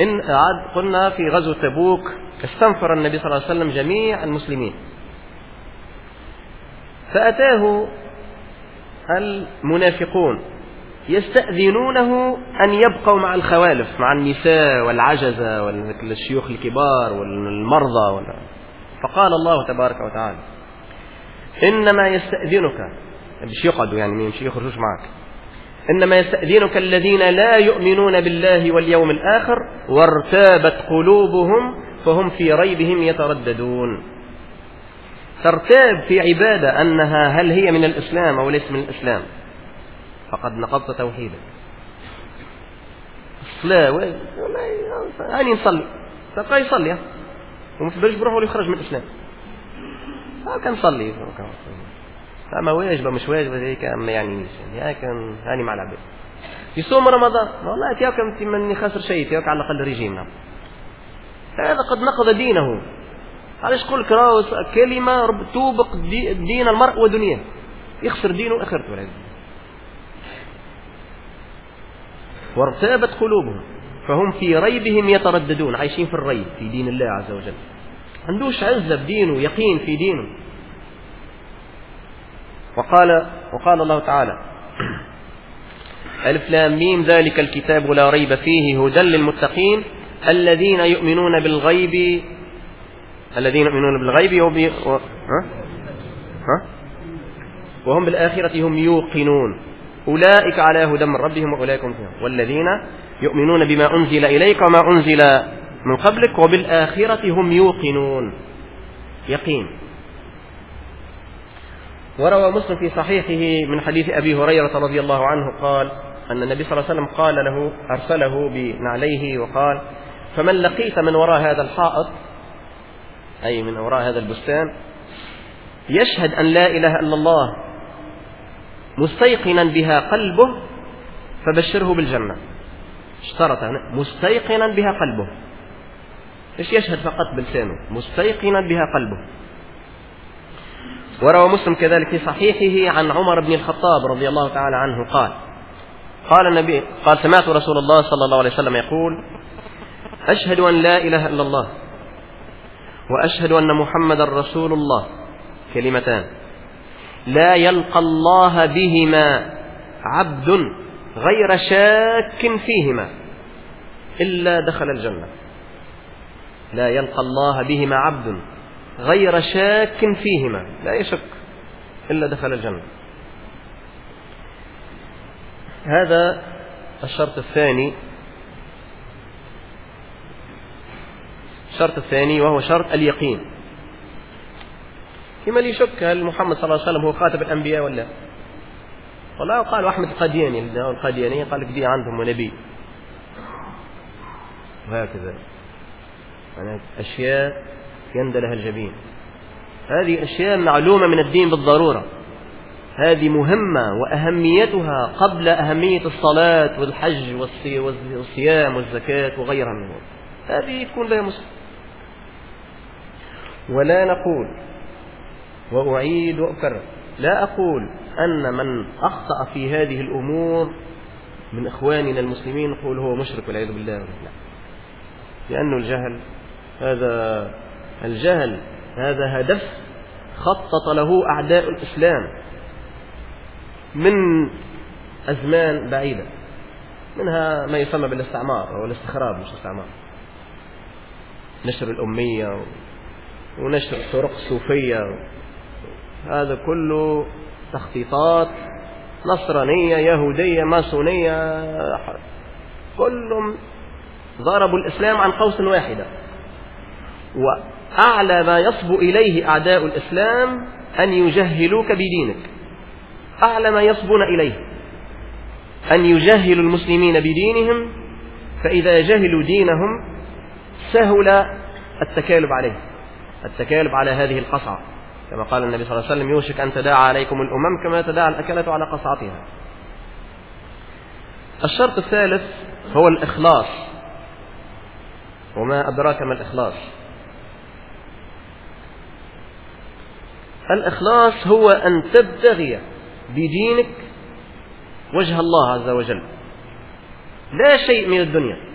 إن عاد قلنا في غزوة تبوك استنفر النبي صلى الله عليه وسلم جميع المسلمين. فأتاه المنافقون. يستأذنونه أن يبقوا مع الخوالف مع النساء والعجزة والشيوخ الكبار والمرضى فقال الله تبارك وتعالى إنما يستأذنك مش يقعدوا يعني مش يخرجوش معك. إنما يستأذنك الذين لا يؤمنون بالله واليوم الآخر وارتابت قلوبهم فهم في ريبهم يترددون. ترتاب في عبادة أنها هل هي من الإسلام أو ليس من الإسلام؟ فقد نقضت توحيدك الصلاة هاني نصلي تبقى يصلي. وما في بالش بروح ولا يخرج من الإسلام. كان صلي. أما واجبة مش واجبة هيك ما يعنيش يعني كان هاني مع العباد. يصوم رمضان. والله تياك انت من خسر شيء تياك على الأقل ريجيم نعم هذا قد نقض دينه. علاش قول كراوس كلمة توبق دين المرء ودنياه يخسر دينه والعياذ وارتابت قلوبهم فهم في ريبهم يترددون عايشين في الريب في دين الله عز وجل عندوش عزة بدينه يقين في دينه وقال وقال الله تعالى ألف لام ميم ذلك الكتاب لا ريب فيه هدى للمتقين الذين يؤمنون بالغيب الذين يؤمنون بالغيب. و... ها؟ ها؟ وهم بالآخرة هم يوقنون أولئك على هدى من ربهم وأولئك هم فيهم والذين يؤمنون بما أنزل إليك وما أنزل من قبلك وبالآخرة هم يوقنون. يقين. وروى مسلم في صحيحه من حديث أبي هريرة رضي الله عنه قال أن النبي صلى الله عليه وسلم قال له أرسله بنعليه وقال فمن لقيت من وراء هذا الحائط أي من وراء هذا البستان يشهد أن لا إله إلا الله مستيقنا بها قلبه فبشره بالجنة. اشترط هنا مستيقنا بها قلبه. إيش يشهد فقط بلسانه؟ مستيقنا بها قلبه. وروى مسلم كذلك في صحيحه عن عمر بن الخطاب رضي الله تعالى عنه قال قال النبي قال سمعت رسول الله صلى الله عليه وسلم يقول أشهد أن لا إله إلا الله وأشهد أن محمد رسول الله. كلمتان. لا يلقى الله بهما عبد غير شاك فيهما إلا دخل الجنة. لا يلقى الله بهما عبد غير شاك فيهما. لا يشك إلا دخل الجنة. هذا الشرط الثاني. الشرط الثاني وهو شرط اليقين. لمن يشك هل محمد صلى الله عليه وسلم هو خاتم الأنبياء ولا والله قال أحمد القادياني القادياني قال لك دي عندهم ونبي. وهكذا. يعني أشياء يندى لها الجبين. هذه أشياء معلومة من الدين بالضرورة. هذه مهمة وأهميتها قبل أهمية الصلاة والحج والصيام والزكاة وغيرها من هذه تكون بها مسلم ولا نقول وأعيد وأكرر لا أقول أن من أخطأ في هذه الأمور من إخواننا المسلمين نقول هو مشرك والعياذ بالله. لا. لأنه الجهل هذا الجهل هذا هدف خطط له أعداء الإسلام من أزمان بعيدة. منها ما يسمى بالاستعمار أو الاستخراب مش الاستعمار نشر الأمية ونشر طرق صوفية هذا كله تخطيطات نصرانية يهودية ماسونية كلهم ضربوا الإسلام عن قوس واحدة. وأعلى ما يصبو إليه أعداء الإسلام أن يجهلوك بدينك. أعلى ما يصبون إليه أن يجهلوا المسلمين بدينهم فإذا جهلوا دينهم سهل التكالب عليه التكالب على هذه القصعة. كما قال النبي صلى الله عليه وسلم يوشك أن تداعى عليكم الأمم كما تداعى الأكلة على قصعتها. الشرط الثالث هو الإخلاص. وما أدراك ما الإخلاص؟ الإخلاص هو أن تبتغي بدينك وجه الله عز وجل. لا شيء من الدنيا.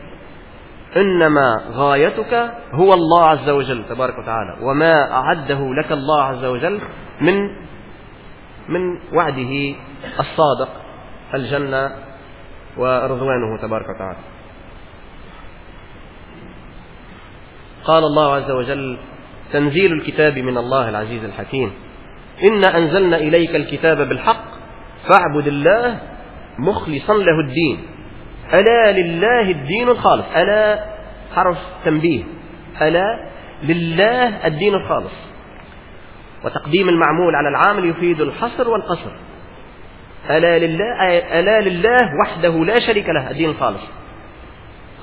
إنما غايتك هو الله عز وجل تبارك وتعالى. وما أعده لك الله عز وجل من من وعده الصادق الجنة ورضوانه تبارك وتعالى. قال الله عز وجل تنزيل الكتاب من الله العزيز الحكيم. إنا أنزلنا إليك الكتاب بالحق فاعبد الله مخلصا له الدين. ألا لله الدين الخالص. ألا حرف تنبيه. ألا لله الدين الخالص. وتقديم المعمول على العامل يفيد الحصر والقصر. ألا لله ألا لله وحده لا شريك له الدين الخالص.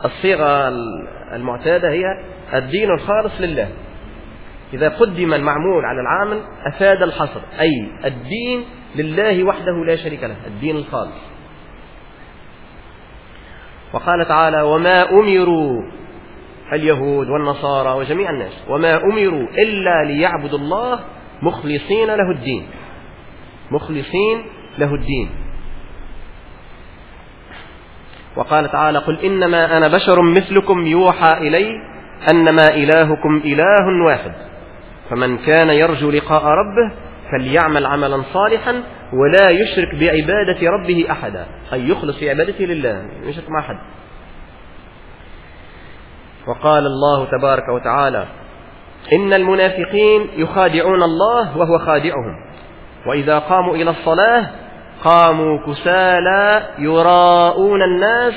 الصيغة المعتادة هي الدين الخالص لله. إذا قدم المعمول على العامل أفاد الحصر أي الدين لله وحده لا شريك له الدين الخالص. وقال تعالى وما أمروا اليهود والنصارى وجميع الناس وما أمروا إلا ليعبدوا الله مخلصين له الدين. مخلصين له الدين. وقال تعالى قل إنما أنا بشر مثلكم يوحى إلي أنما إلهكم إله واحد. فمن كان يرجو لقاء ربه فليعمل عملا صالحا ولا يشرك بعبادة ربه أحدا. أي يخلص في عبادته لله يشرك مع أحد. وقال الله تبارك وتعالى إن المنافقين يخادعون الله وهو خادعهم. وإذا قاموا إلى الصلاة قاموا كسالى يراءون الناس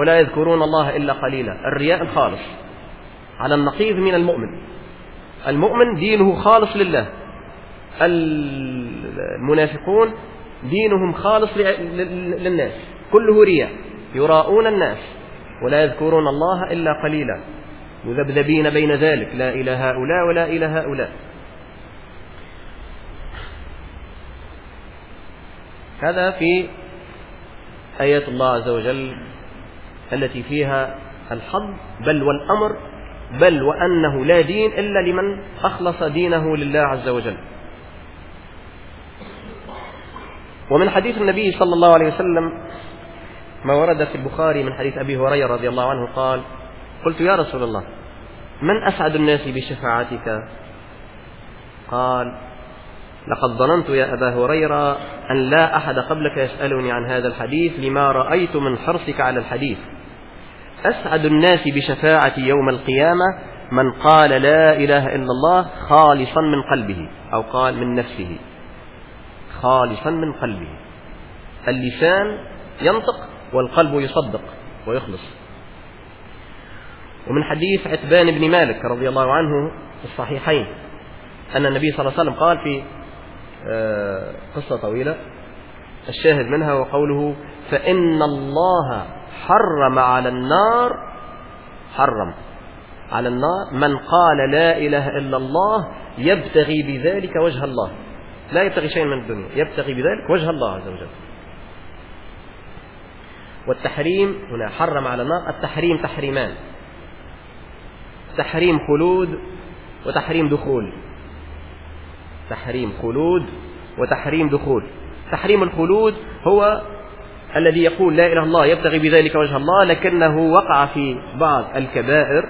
ولا يذكرون الله إلا قليلا. الرياء الخالص. على النقيض من المؤمن. المؤمن دينه خالص لله. المنافقون دينهم خالص للناس. كله رياء. يراءون الناس. ولا يذكرون الله إلا قليلا. مذبذبين بين ذلك. لا إلى هؤلاء ولا إلى هؤلاء. هذا في آيات الله عز وجل التي فيها الحظ. بل والأمر. بل وأنه لا دين إلا لمن أخلص دينه لله عز وجل. ومن حديث النبي صلى الله عليه وسلم ما ورد في البخاري من حديث أبي هريرة رضي الله عنه قال قلت يا رسول الله من أسعد الناس بشفاعتك؟ قال لقد ظننت يا أبا هريرة أن لا أحد قبلك يسألني عن هذا الحديث لما رأيت من حرصك على الحديث. أسعد الناس بشفاعة يوم القيامة من قال لا إله إلا الله خالصا من قلبه أو قال من نفسه. خالصا من قلبه. اللسان ينطق والقلب يصدق ويخلص. ومن حديث عتبان بن مالك رضي الله عنه في الصحيحين أن النبي صلى الله عليه وسلم قال في آه، قصة طويلة الشاهد منها وقوله فإن الله حرم على النار حرم. على النار من قال لا إله إلا الله يبتغي بذلك وجه الله. لا يبتغي شيئا من الدنيا. يبتغي بذلك وجه الله عز وجل. والتحريم هنا حرم على النار التحريم تحريمان. تحريم خلود وتحريم دخول. تحريم خلود وتحريم دخول. تحريم الخلود هو الذي يقول لا إله إلا الله يبتغي بذلك وجه الله لكنه وقع في بعض الكبائر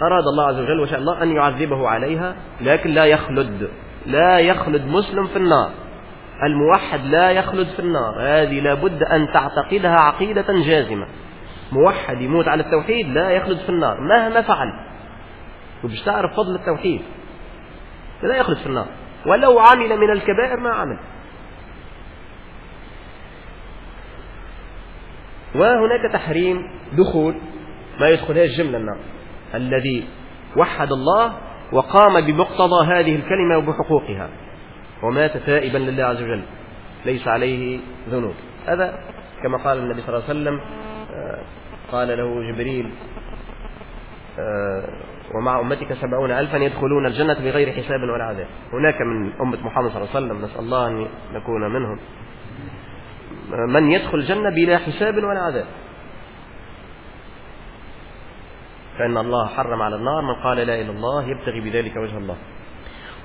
وأراد الله عز وجل وشاء الله أن يعذبه عليها لكن لا يخلد لا يخلد مسلم في النار. الموحد لا يخلد في النار. هذه لابد أن تعتقدها عقيدة جازمة. موحد يموت على التوحيد لا يخلد في النار مهما فعل. وبش تعرف فضل التوحيد؟ لا يخلد في النار. ولو عمل من الكبائر ما عمل. وهناك تحريم دخول ما يدخلهاش جملة النار. الذي وحد الله وقام بمقتضى هذه الكلمة وبحقوقها. ومات تائبا لله عز وجل. ليس عليه ذنوب. هذا كما قال النبي صلى الله عليه وسلم آه، قال له جبريل آه، ومع أمتك سبعون ألفا يدخلون الجنة بغير حساب ولا عذاب. هناك من أمة محمد صلى الله عليه وسلم نسأل الله أن نكون منهم. من يدخل الجنة بلا حساب ولا عذاب. فإن الله حرم على النار من قال لا إله إلا الله يبتغي بذلك وجه الله.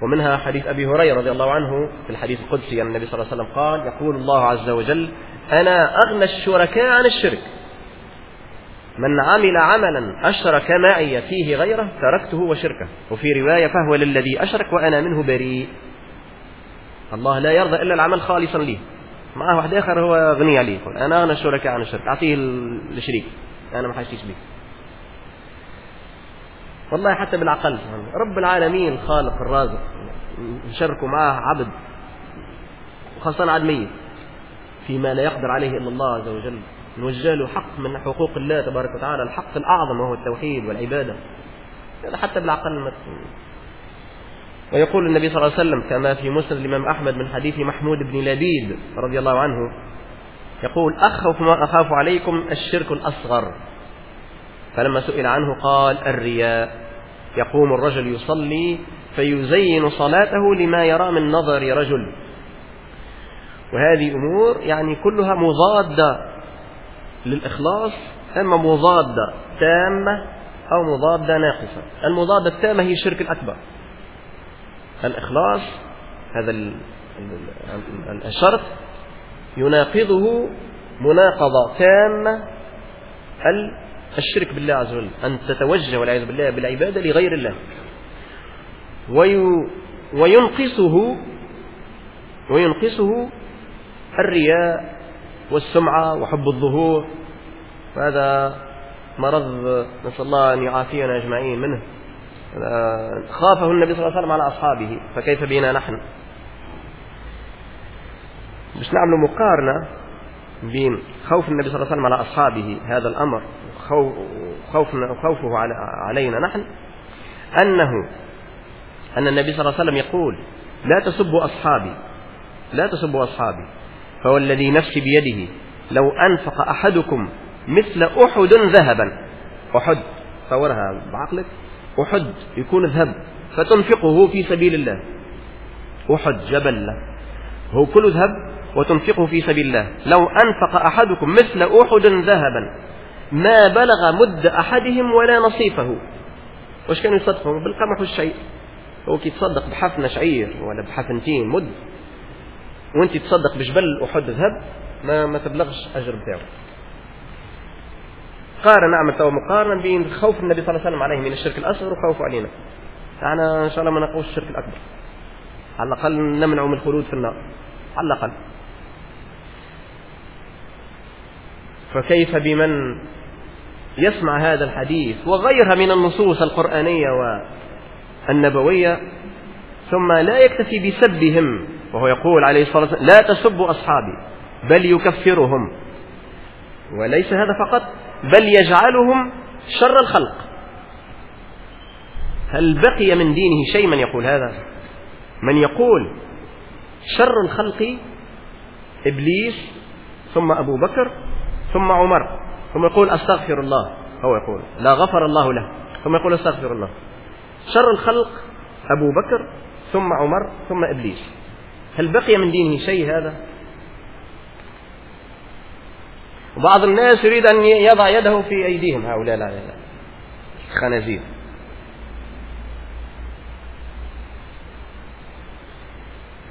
ومنها حديث أبي هريرة رضي الله عنه في الحديث القدسي أن النبي صلى الله عليه وسلم قال يقول الله عز وجل أنا أغنى الشركاء عن الشرك. من عمل عملا أشرك معي فيه غيره تركته وشركه. وفي رواية فهو للذي أشرك وأنا منه بريء. الله لا يرضى إلا العمل خالصا لي. معه واحد آخر هو غني عليه أنا أغنى الشركاء عن الشرك. أعطيه الشريك. أنا ما حاشيش به والله حتى بالعقل. رب العالمين الخالق الرازق. نشركوا معه عبد. وخاصة عبد ميت فيما لا يقدر عليه إلا الله عز وجل. نوجه له حق من حقوق الله تبارك وتعالى. الحق الأعظم وهو التوحيد والعبادة. هذا حتى بالعقل ويقول النبي صلى الله عليه وسلم كما في مسند الإمام أحمد من حديث محمود بن لبيد رضي الله عنه يقول أخوف ما أخاف عليكم الشرك الأصغر. فلما سئل عنه قال الرياء. يقوم الرجل يصلي فيزين صلاته لما يرى من نظر رجل. وهذه أمور يعني كلها مضادة للإخلاص إما مضادة تامة أو مضادة ناقصة. المضادة التامة هي الشرك الأكبر. الإخلاص هذا الشرط يناقضه مناقضة تامة الشرك بالله عز وجل أن تتوجه والعياذ بالله بالعبادة لغير الله. وينقصه وينقصه الرياء والسمعة وحب الظهور. وهذا مرض نسأل الله أن يعافينا أجمعين منه. خافه النبي صلى الله عليه وسلم على أصحابه فكيف بنا نحن؟ مش نعمل مقارنة. بين خوف النبي صلى الله عليه وسلم على أصحابه هذا الأمر خوفنا خوفه علينا نحن. أنه أن النبي صلى الله عليه وسلم يقول لا تسبوا أصحابي لا تسبوا أصحابي فهو الذي نفسي بيده لو أنفق أحدكم مثل أحد ذهبا أحد تصورها بعقلك أحد يكون ذهب فتنفقه في سبيل الله أحد جبل هو كل ذهب؟ وتنفقه في سبيل الله. لو أنفق أحدكم مثل أحد ذهبا ما بلغ مد أحدهم ولا نصيفه. وش كانوا يصدقوا؟ بالقمح والشيء. هو كي تصدق بحفنة شعير ولا بحفنتين مد وانت تصدق بجبل أحد ذهب ما ما تبلغش أجر بتاعه. قارن نعمل تو مقارنة بين خوف النبي صلى الله عليه وسلم عليه من الشرك الأصغر وخوفه علينا. أنا إن شاء الله ما نقوش الشرك الأكبر. على الأقل نمنعه من الخلود في النار. على الأقل. فكيف بمن يسمع هذا الحديث وغيرها من النصوص القرآنية والنبوية ثم لا يكتفي بسبهم وهو يقول عليه الصلاة والسلام لا تسبوا أصحابي بل يكفرهم. وليس هذا فقط بل يجعلهم شر الخلق. هل بقي من دينه شيء من يقول هذا؟ من يقول شر الخلق إبليس ثم أبو بكر ثم عمر ثم يقول أستغفر الله هو يقول لا غفر الله له ثم يقول أستغفر الله. شر الخلق أبو بكر ثم عمر ثم إبليس. هل بقي من دينه شيء هذا؟ وبعض الناس يريد أن يضع يده في أيديهم هؤلاء لا لا خنازير.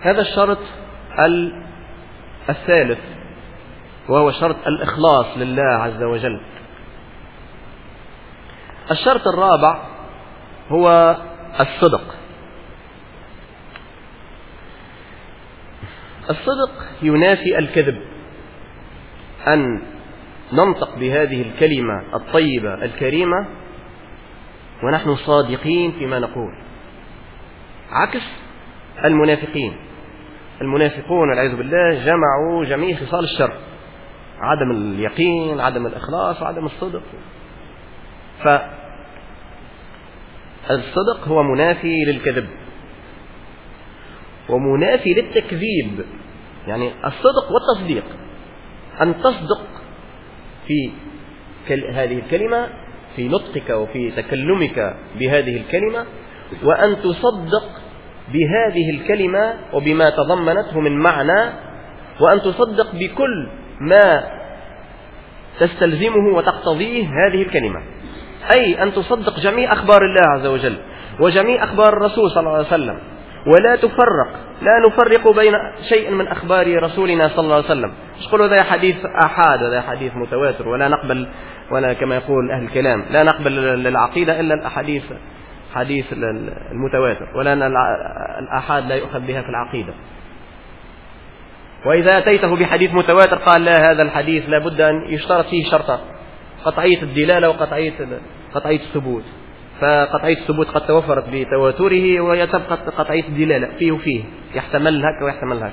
هذا الشرط الثالث. وهو شرط الإخلاص لله عز وجل. الشرط الرابع هو الصدق. الصدق ينافي الكذب. أن ننطق بهذه الكلمة الطيبة الكريمة ونحن صادقين فيما نقول. عكس المنافقين. المنافقون والعياذ بالله جمعوا جميع خصال الشر. عدم اليقين عدم الإخلاص وعدم الصدق. فالصدق هو منافي للكذب. ومنافي للتكذيب. يعني الصدق والتصديق. أن تصدق في هذه الكلمة في نطقك وفي تكلمك بهذه الكلمة وأن تصدق بهذه الكلمة وبما تضمنته من معنى وأن تصدق بكل ما تستلزمه وتقتضيه هذه الكلمة. أي أن تصدق جميع أخبار الله عز وجل وجميع أخبار الرسول صلى الله عليه وسلم. ولا تفرق لا نفرق بين شيء من أخبار رسولنا صلى الله عليه وسلم. مش قولوا هذا حديث أحاد هذا حديث متواتر ولا نقبل ولا كما يقول أهل الكلام. لا نقبل للعقيدة إلا الأحاديث حديث المتواتر. ولا الآحاد لا يؤخذ بها في العقيدة. وإذا أتيته بحديث متواتر قال لا هذا الحديث لابد أن يشترط فيه شرطان. قطعية الدلالة وقطعية قطعية الثبوت. فقطعية الثبوت قد توفرت بتواتره ويتبقى قطعية الدلالة فيه وفيه. يحتمل هك ويحتمل هك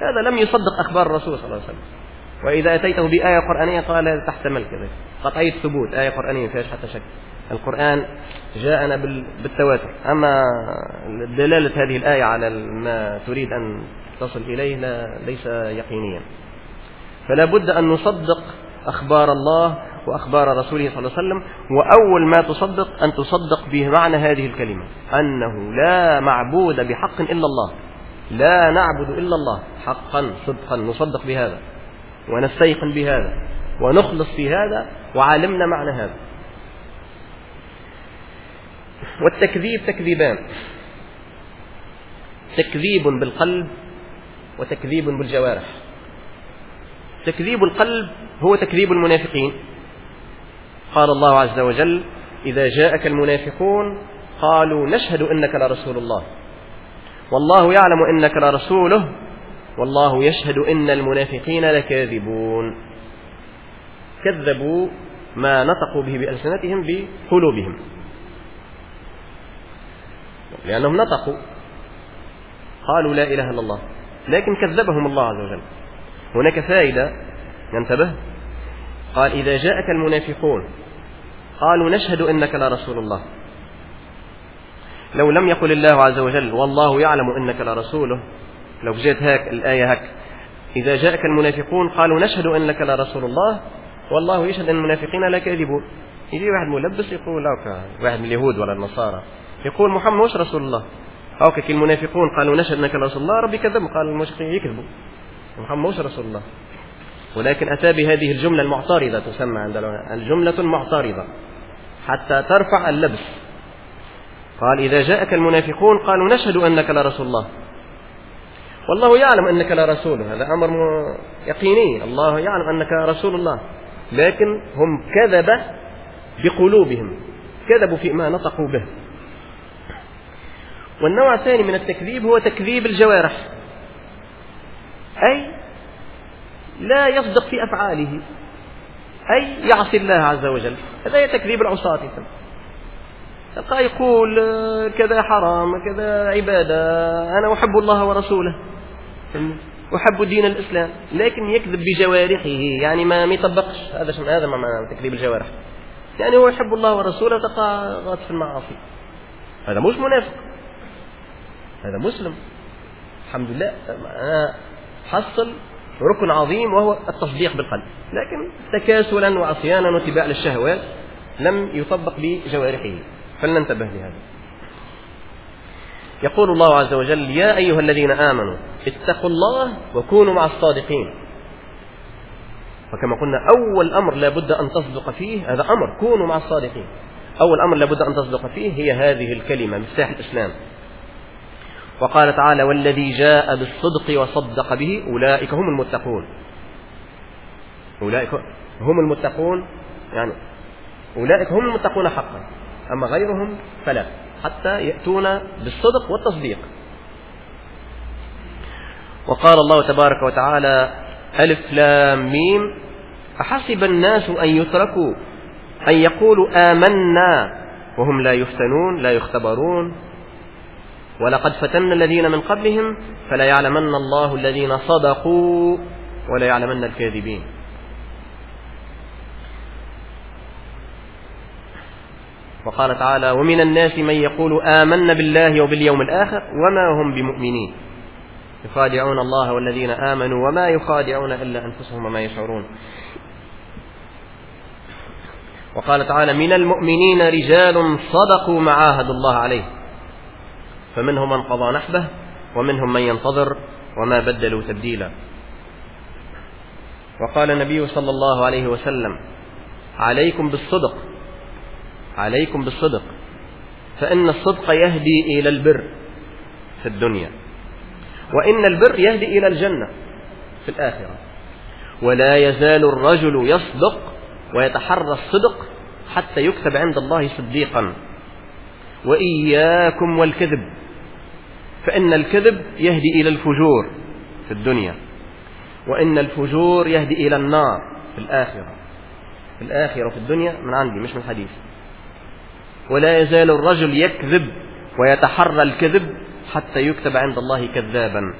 هذا لم يصدق أخبار الرسول صلى الله عليه وسلم. وإذا أتيته بآية قرآنية قال تحتمل كذا. قطعية ثبوت آية قرآنية فيهاش حتى شك. القرآن جاءنا بالتواتر. أما دلالة هذه الآية على ما تريد أن تصل إليه لا ليس يقينيا. فلا بد أن نصدق أخبار الله وأخبار رسوله صلى الله عليه وسلم وأول ما تصدق أن تصدق بمعنى هذه الكلمة. أنه لا معبود بحق إلا الله. لا نعبد إلا الله حقا صدقا نصدق بهذا. ونستيقن بهذا ونخلص في هذا وعلمنا معنى هذا. والتكذيب تكذيبان. تكذيب بالقلب وتكذيب بالجوارح. تكذيب القلب هو تكذيب المنافقين. قال الله عز وجل إذا جاءك المنافقون قالوا نشهد إنك لرسول الله. والله يعلم إنك لرسوله والله يشهد إن المنافقين لكاذبون. كذبوا ما نطقوا به بألسنتهم بقلوبهم. لأنهم نطقوا. قالوا لا إله إلا الله. لكن كذبهم الله عز وجل. هناك فائدة. ينتبه قال إذا جاءك المنافقون قالوا نشهد إنك لرسول الله. لو لم يقل الله عز وجل والله يعلم إنك لرسوله. لو جاءت هاك الآية هاك إذا جاءك المنافقون قالوا نشهد إنك لرسول الله والله يشهد أن المنافقين لا كاذبون. يجي واحد ملبس يقول لك واحد من اليهود ولا النصارى. يقول محمد مش رسول الله. أو كي المنافقون قالوا نشهد أنك رسول الله ربي كذب قال المشركين يكذبوا. محمد مش رسول الله. ولكن أتى بهذه الجملة المعترضة تسمى عند الجملة المعترضة. حتى ترفع اللبس. قال إذا جاءك المنافقون قالوا نشهد أنك لرسول الله. والله يعلم أنك لرسوله هذا أمر يقيني. الله يعلم أنك رسول الله. لكن هم كذب بقلوبهم. كذبوا فيما نطقوا به. والنوع الثاني من التكذيب هو تكذيب الجوارح. أي لا يصدق في أفعاله. أي يعصي الله عز وجل. هذا هي تكذيب العصاة. تلقى يقول كذا حرام كذا عبادة أنا أحب الله ورسوله. أحب دين الإسلام. لكن يكذب بجوارحه. يعني ما يطبقش. هذا هذا معنى تكذيب الجوارح. يعني هو يحب الله ورسوله تقع غاص في المعاصي. هذا مش منافق. هذا مسلم. الحمد لله. أنا حصل ركن عظيم وهو التصديق بالقلب. لكن تكاسلا وعصيانا واتباع للشهوات لم يطبق بجوارحه. فلننتبه لهذا. يقول الله عز وجل يا أيها الذين آمنوا اتقوا الله وكونوا مع الصادقين. وكما قلنا أول أمر لابد أن تصدق فيه هذا أمر كونوا مع الصادقين. أول أمر لابد أن تصدق فيه هي هذه الكلمة مفتاح الإسلام. وقال تعالى والذي جاء بالصدق وصدق به أولئك هم المتقون. أولئك هم المتقون يعني أولئك هم المتقون حقا أما غيرهم فلا. حتى يأتون بالصدق والتصديق. وقال الله تبارك وتعالى ألف لام ميم. أحسب الناس أن يتركوا أن يقولوا آمنا وهم لا يفتنون لا يختبرون. ولقد فتنا الذين من قبلهم فلا يعلمن الله الذين صدقوا ولا يعلمن الكاذبين. وقال تعالى ومن الناس من يقول آمنا بالله وباليوم الآخر وما هم بمؤمنين. يخادعون الله والذين آمنوا وما يخادعون إلا أنفسهم وما يشعرون. وقال تعالى من المؤمنين رجال صدقوا ما عاهدوا الله عليه. فمنهم من قضى نحبه ومنهم من ينتظر وما بدلوا تبديلا. وقال النبي صلى الله عليه وسلم عليكم بالصدق عليكم بالصدق. فإن الصدق يهدي إلى البر في الدنيا وإن البر يهدي إلى الجنة في الآخرة. ولا يزال الرجل يصدق ويتحرى الصدق حتى يكتب عند الله صديقا. وإياكم والكذب فإن الكذب يهدي إلى الفجور في الدنيا وإن الفجور يهدي إلى النار في الآخرة. في الآخرة في الدنيا من عندي مش من الحديث ولا يزال الرجل يكذب ويتحرى الكذب حتى يكتب عند الله كذابا.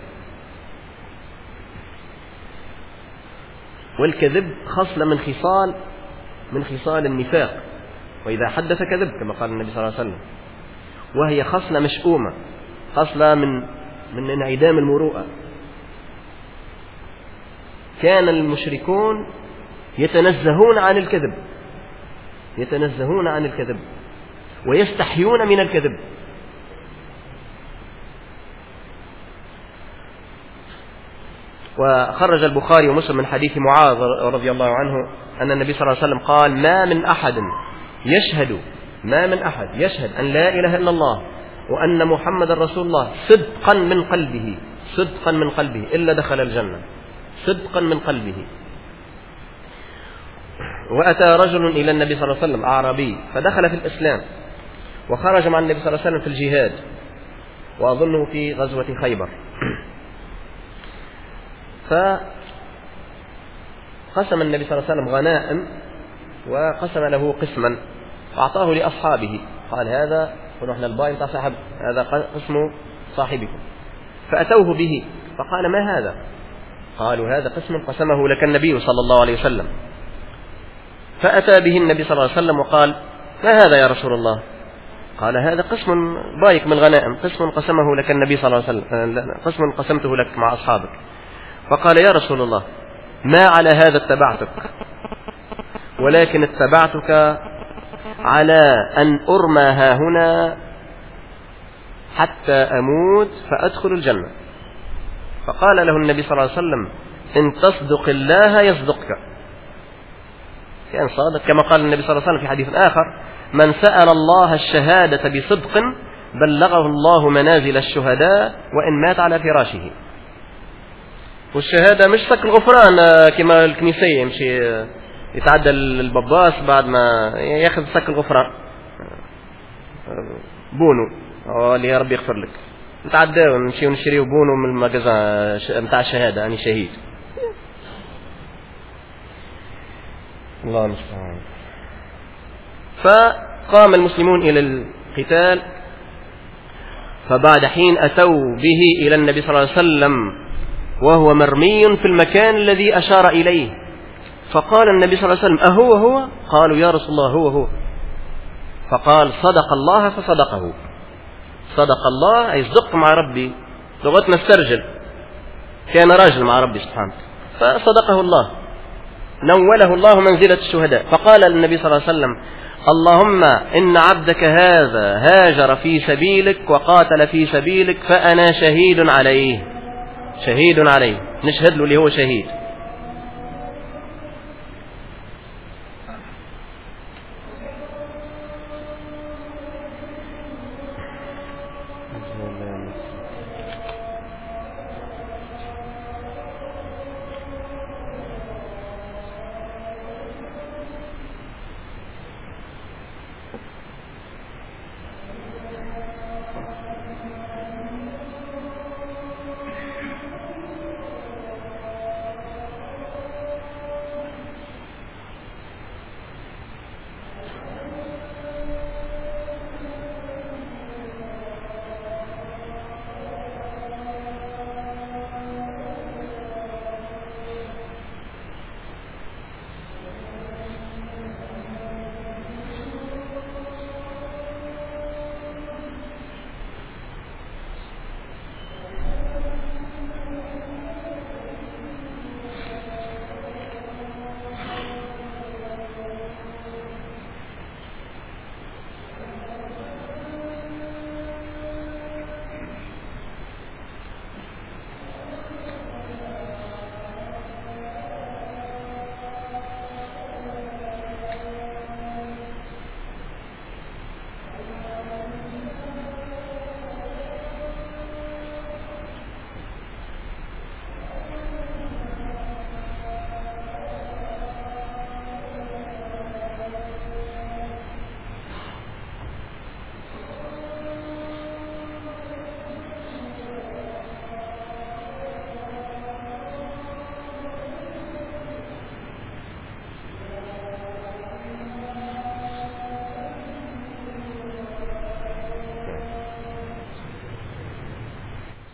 والكذب خصلة من خصال من خصال النفاق. وإذا حدث كذب كما قال النبي صلى الله عليه وسلم. وهي خصلة مشؤومة. خصلة من من انعدام المروءة. كان المشركون يتنزهون عن الكذب. يتنزهون عن الكذب. ويستحيون من الكذب. وخرج البخاري ومسلم من حديث معاذ رضي الله عنه أن النبي صلى الله عليه وسلم قال ما من أحد يشهد ما من أحد يشهد أن لا إله إلا الله وأن محمد رسول الله صدقا من قلبه صدقا من قلبه إلا دخل الجنة صدقا من قلبه. وأتى رجل إلى النبي صلى الله عليه وسلم أعرابي فدخل في الإسلام. وخرج مع النبي صلى الله عليه وسلم في الجهاد وأظنه في غزوة خيبر. فقسم النبي صلى الله عليه وسلم غنائم وقسم له قسما فأعطاه لأصحابه. قال هذا ونحن الباين صاحب هذا قسم صاحبكم. فأتوه به فقال ما هذا؟ قالوا هذا قسم قسمه لك النبي صلى الله عليه وسلم. فأتى به النبي صلى الله عليه وسلم وقال ما هذا يا رسول الله؟ قال هذا قسم بايك من الغنائم قسم قسمه لك النبي صلى الله عليه وسلم قسم قسمته لك مع أصحابك. فقال يا رسول الله ما على هذا اتبعتك؟ ولكن اتبعتك على أن أرمى ها هنا حتى أموت فأدخل الجنة. فقال له النبي صلى الله عليه وسلم إن تصدق الله يصدقك. كان صادق كما قال النبي صلى الله عليه وسلم في حديث آخر من سأل الله الشهادة بصدق بلغه الله منازل الشهداء وإن مات على فراشه. والشهادة مش صك الغفران كما الكنيسية يمشي يتعدى البباس بعد ما ياخذ صك الغفران. بونو. اللي يا رب يغفر لك. نتعداو نمشيو نشريو بونو من المجازان نتاع الشهادة أني شهيد. الله المستعان. فقام المسلمون إلى القتال فبعد حين أتوا به إلى النبي صلى الله عليه وسلم وهو مرمي في المكان الذي أشار إليه. فقال النبي صلى الله عليه وسلم أهو هو قالوا يا رسول الله هو هو. فقال صدق الله فصدقه. صدق الله أي صدق مع ربي لغتنا استرجل كان راجل مع ربي سبحانه فصدقه الله. نوله الله منزلة الشهداء. فقال للنبي صلى الله عليه وسلم اللهم إن عبدك هذا هاجر في سبيلك وقاتل في سبيلك فأنا شهيد عليه. شهيد عليه. نشهد له اللي هو شهيد.